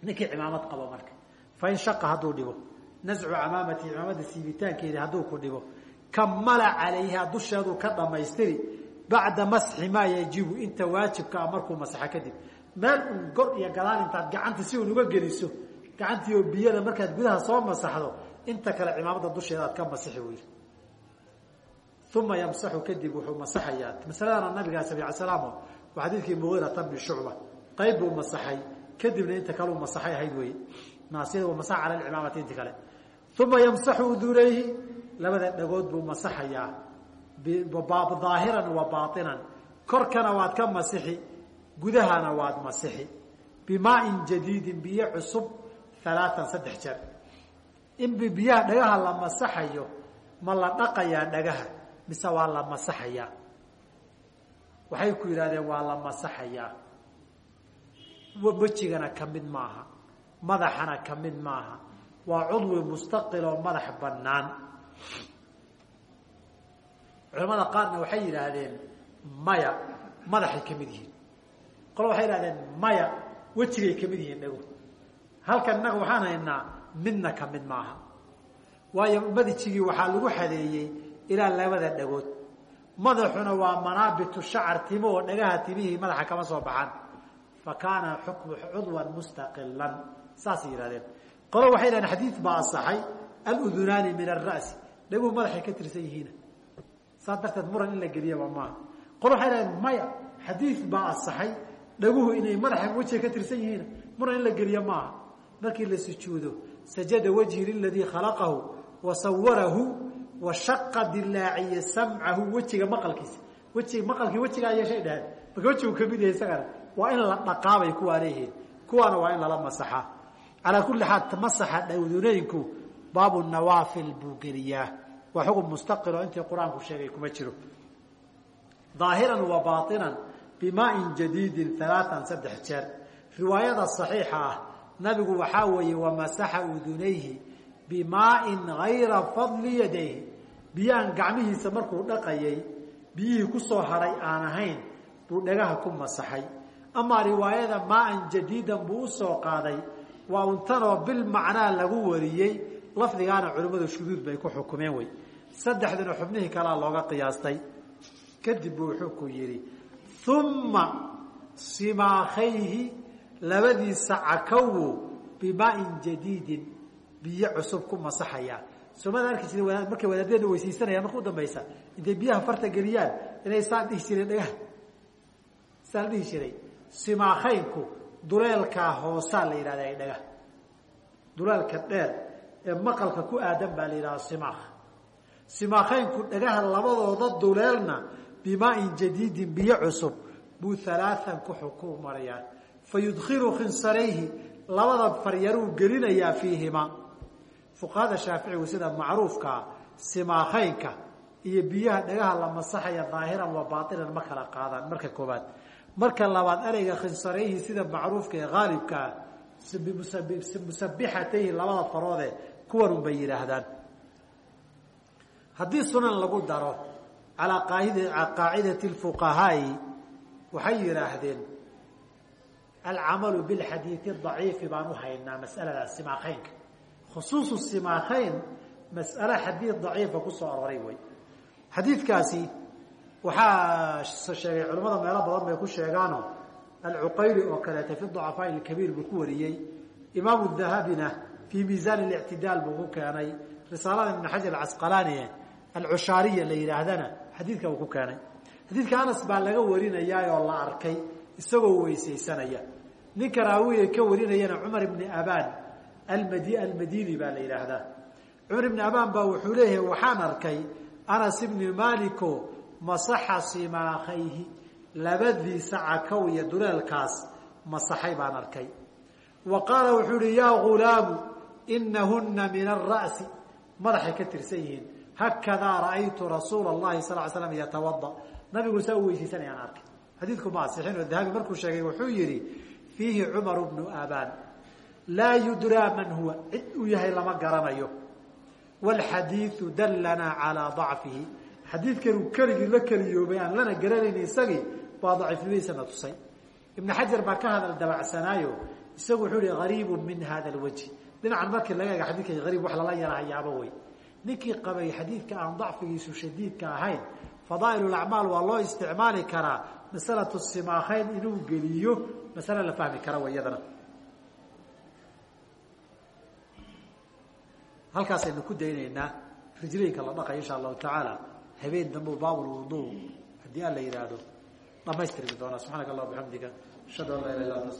Ninkii cimaamad qabo marka fain shaqa hadduu dhibo nascu camaamati cimaamada siibitaankeedi hadduu ku dhibo kamala calayha dusheedu ka dhamaystiri bacda masxi maa yajibu inta waajibka ah markuu masaxo kadib meel un gor iyo gadaal intaad gacanta si un uga geliso gacantii oo biyada markaad gudaha soo masaxdo inta kale cimaamada dusheeda ka masixi wey uma yamsaxu kadib wuxuu masaxayaa. Masaladana nabigaa sal l slam waa xadiidkii mugiirata bni shucba. Qayb buu masaxay kadibna inta kaleu masaxay ahayd wey naasiyada masax cala cimaamati inti kale. Uma yamsaxu udunayhi labada dhagood buu masaxayaa. Daahiran wa baainan korkana waad ka masixi gudahana waad masixi. Bimaain jadiidin biyo cusub alaaan saddex jeer. In biyaha dhagaha la masaxayo ma la dhaqayaa dhagaha mise waa la masaxayaa? Waxay ku yidhahdeen waa la masaxayaa. Wejigana ka mid maaha madaxana ka mid maaha. Waa cudwi mustaqil oo madax bannaan. Culamada qaarna waxay yidhaahdeen maya madaxay ka mid yihiin. Qolo waxay yidhahdeen maya wejigay ka mid yihiin dhago halkan innaga waxaan haynaa midna ka mid maaha. Waayo madijigii waxaa lagu xadeeyey ilaa labada dhagood. Madaxuna waa manaabitu shacar timo oo dhagaha timihii madaxa kama soo baxaan fa kaana xukmu cudwan mustaqilan saasay yihahdeen qolo waxay yidhahdeen xadiid baa asaxay aludunaani min ara'si dhaguhu madaxay ka tirsan yihiina saas darteed muran in la geliyaba maaha. Qolo waxay yidhahdeen maya xadiid baa asaxay dhaguhu inay madaxa wejiga ka tirsan yihiina muran in la geliyo maaha markii la sujuudo sajada wajhi liladii khalaqahu wa sawarahu wa shaqa dilaaciye samcahu wejiga maqalkiisa. Wejiga maqalkii wejigaa yeeshay dhaheen marka wejigu ka mid yahay isagana in la dhaqaabay kuwaa leeyihiin kuwaana waa in lala masaxaa. Calaa kulli xaal masaxa dhawdunooyinku baabu nawaafil buu geliyaa waa xukun mustaqiloo intii sheegay kuma jiro. Daahiran wa baainan bimaain jadiidin alaaan saddex jeer. Riwaayada saxiixa ah nabigu waxaa weeye wamasaxa udunayhi bimaain gayra fadli yadayhi. Biyahan gacmihiisa markuu dhaqayay biyihii ku soo hadhay aan ahayn buu dhagaha ku masaxay. Amaa riwaayada maaan jadiidan buu u soo qaaday. Waa untanoo bilmacnaa lagu wariyey lafdigaana culimmadu shuduud bay ku xukumeen wey. Saddexduna xubnihii kalea looga qiyaastay. Kadib buu wuxuu ku yidhi uma simaakayhi labadiisa cakawo bimaain jadiidin biyo cusub ku masaxayaa soomada arki jira markay wadaaddeena weysiisanayaan marka u dambaysa intay biyaha farta geliyaan inay saan dhihi jireen dhagaha. Saa dhihi jiray. Simaakaynku duleelkaa hoosaa la yidhahda dhagaha. Duleelka dheer ee maqalka ku aadan baa la yidhahda simaak simaakaynku dhagaha labadooda duleelna bimaain jadiidin biyo cusub buu alaaan ku fa yudkilu khinsarayhi labada faryaruu gelinayaa fiihima. Fuqahada shaaficigu sida macruufkaa simaakaynka iyo biyaha dhagaha la masaxaya daahiran wa baainan ma kala qaadaan. Marka koobaad marka labaad ereyga khinsarayhi sida macruufka ee haalibkaa musabixatayhi labada faroode kuwanun bay yidhaahdaan haddii sunan lagu daro calaa qaacidati fuqahaai waxay yidhaahdeen alcamalu bilxadiidi daciifi baan u haynaa masaladaas simaakaynka khusuusu simaakayn mas'ale xadiid daciifa ku soo arooray wey xadiidkaasi waxaa sheegay culimmada meelo badan bay ku sheegaano alcuqayli oo kaleeta fi ducafaa alkabiir buu ku wariyey imaamu dahabina fii miisaan اlictidaal buu ku keenay risaalada ibn xajar acasqalaani alcushaariya la yidhaahdana xadiidka uu ku keenay xadiidka anas baa laga warinayaa oo la arkay isagoo weysaysanaya ninka raawiga ka warinayana cumar ibni abaan almad almadini baa la yidhaahdaa. Cumar ibni abaan baa wuxuu leeyahay waxaan arkay anas ibni maliko masaxa simaakayhi labadiisa cakow iyo duleelkaas masaxay baan arkay. Wa qaala wuxuu ihi yaa gulaamu inahuna min ara'si madaxay ka tirsan yihiin hakadaa ra'aytu rasuula اllahi sal l slam yatawada nabigu saa u weysaysanayaan arkay. Xadiidku ma dahabi markuu sheegay wuxuu yihi fiihi cumar bnu abaan laa yudraa man huwa cid uu yahay lama garanayo. Wاlxadiiu dallanaa calaa ضacfihi xadiidkan uu keligii la keliyoobay aan lana garanayni isagii baa daciifnimadiisana tusay. Ibn xajar baa ka hadal dabacsanaayo isagu wuxuu ihi gariibu min hada lwajhi dhinacan markii laga ega xadidka ariib wax lala yarahayaaba wey ninkii qabay xadiidka aan dacfigiisu shadiidka ahayn fadaa'il acmaal waa loo isticmaali karaa masalatu simaakayn inuu geliyo masale la fahmi kara way iyadana halkaasaynu ku daynaynaa rijlayinka la dhaqay insha allahu tacaala habeen dambe baabulwudu haddii aan la yidhaahdo dhamaystirmi doonaa. Subxaanaka allah bixamdika ashhadu an laa ilah illa anta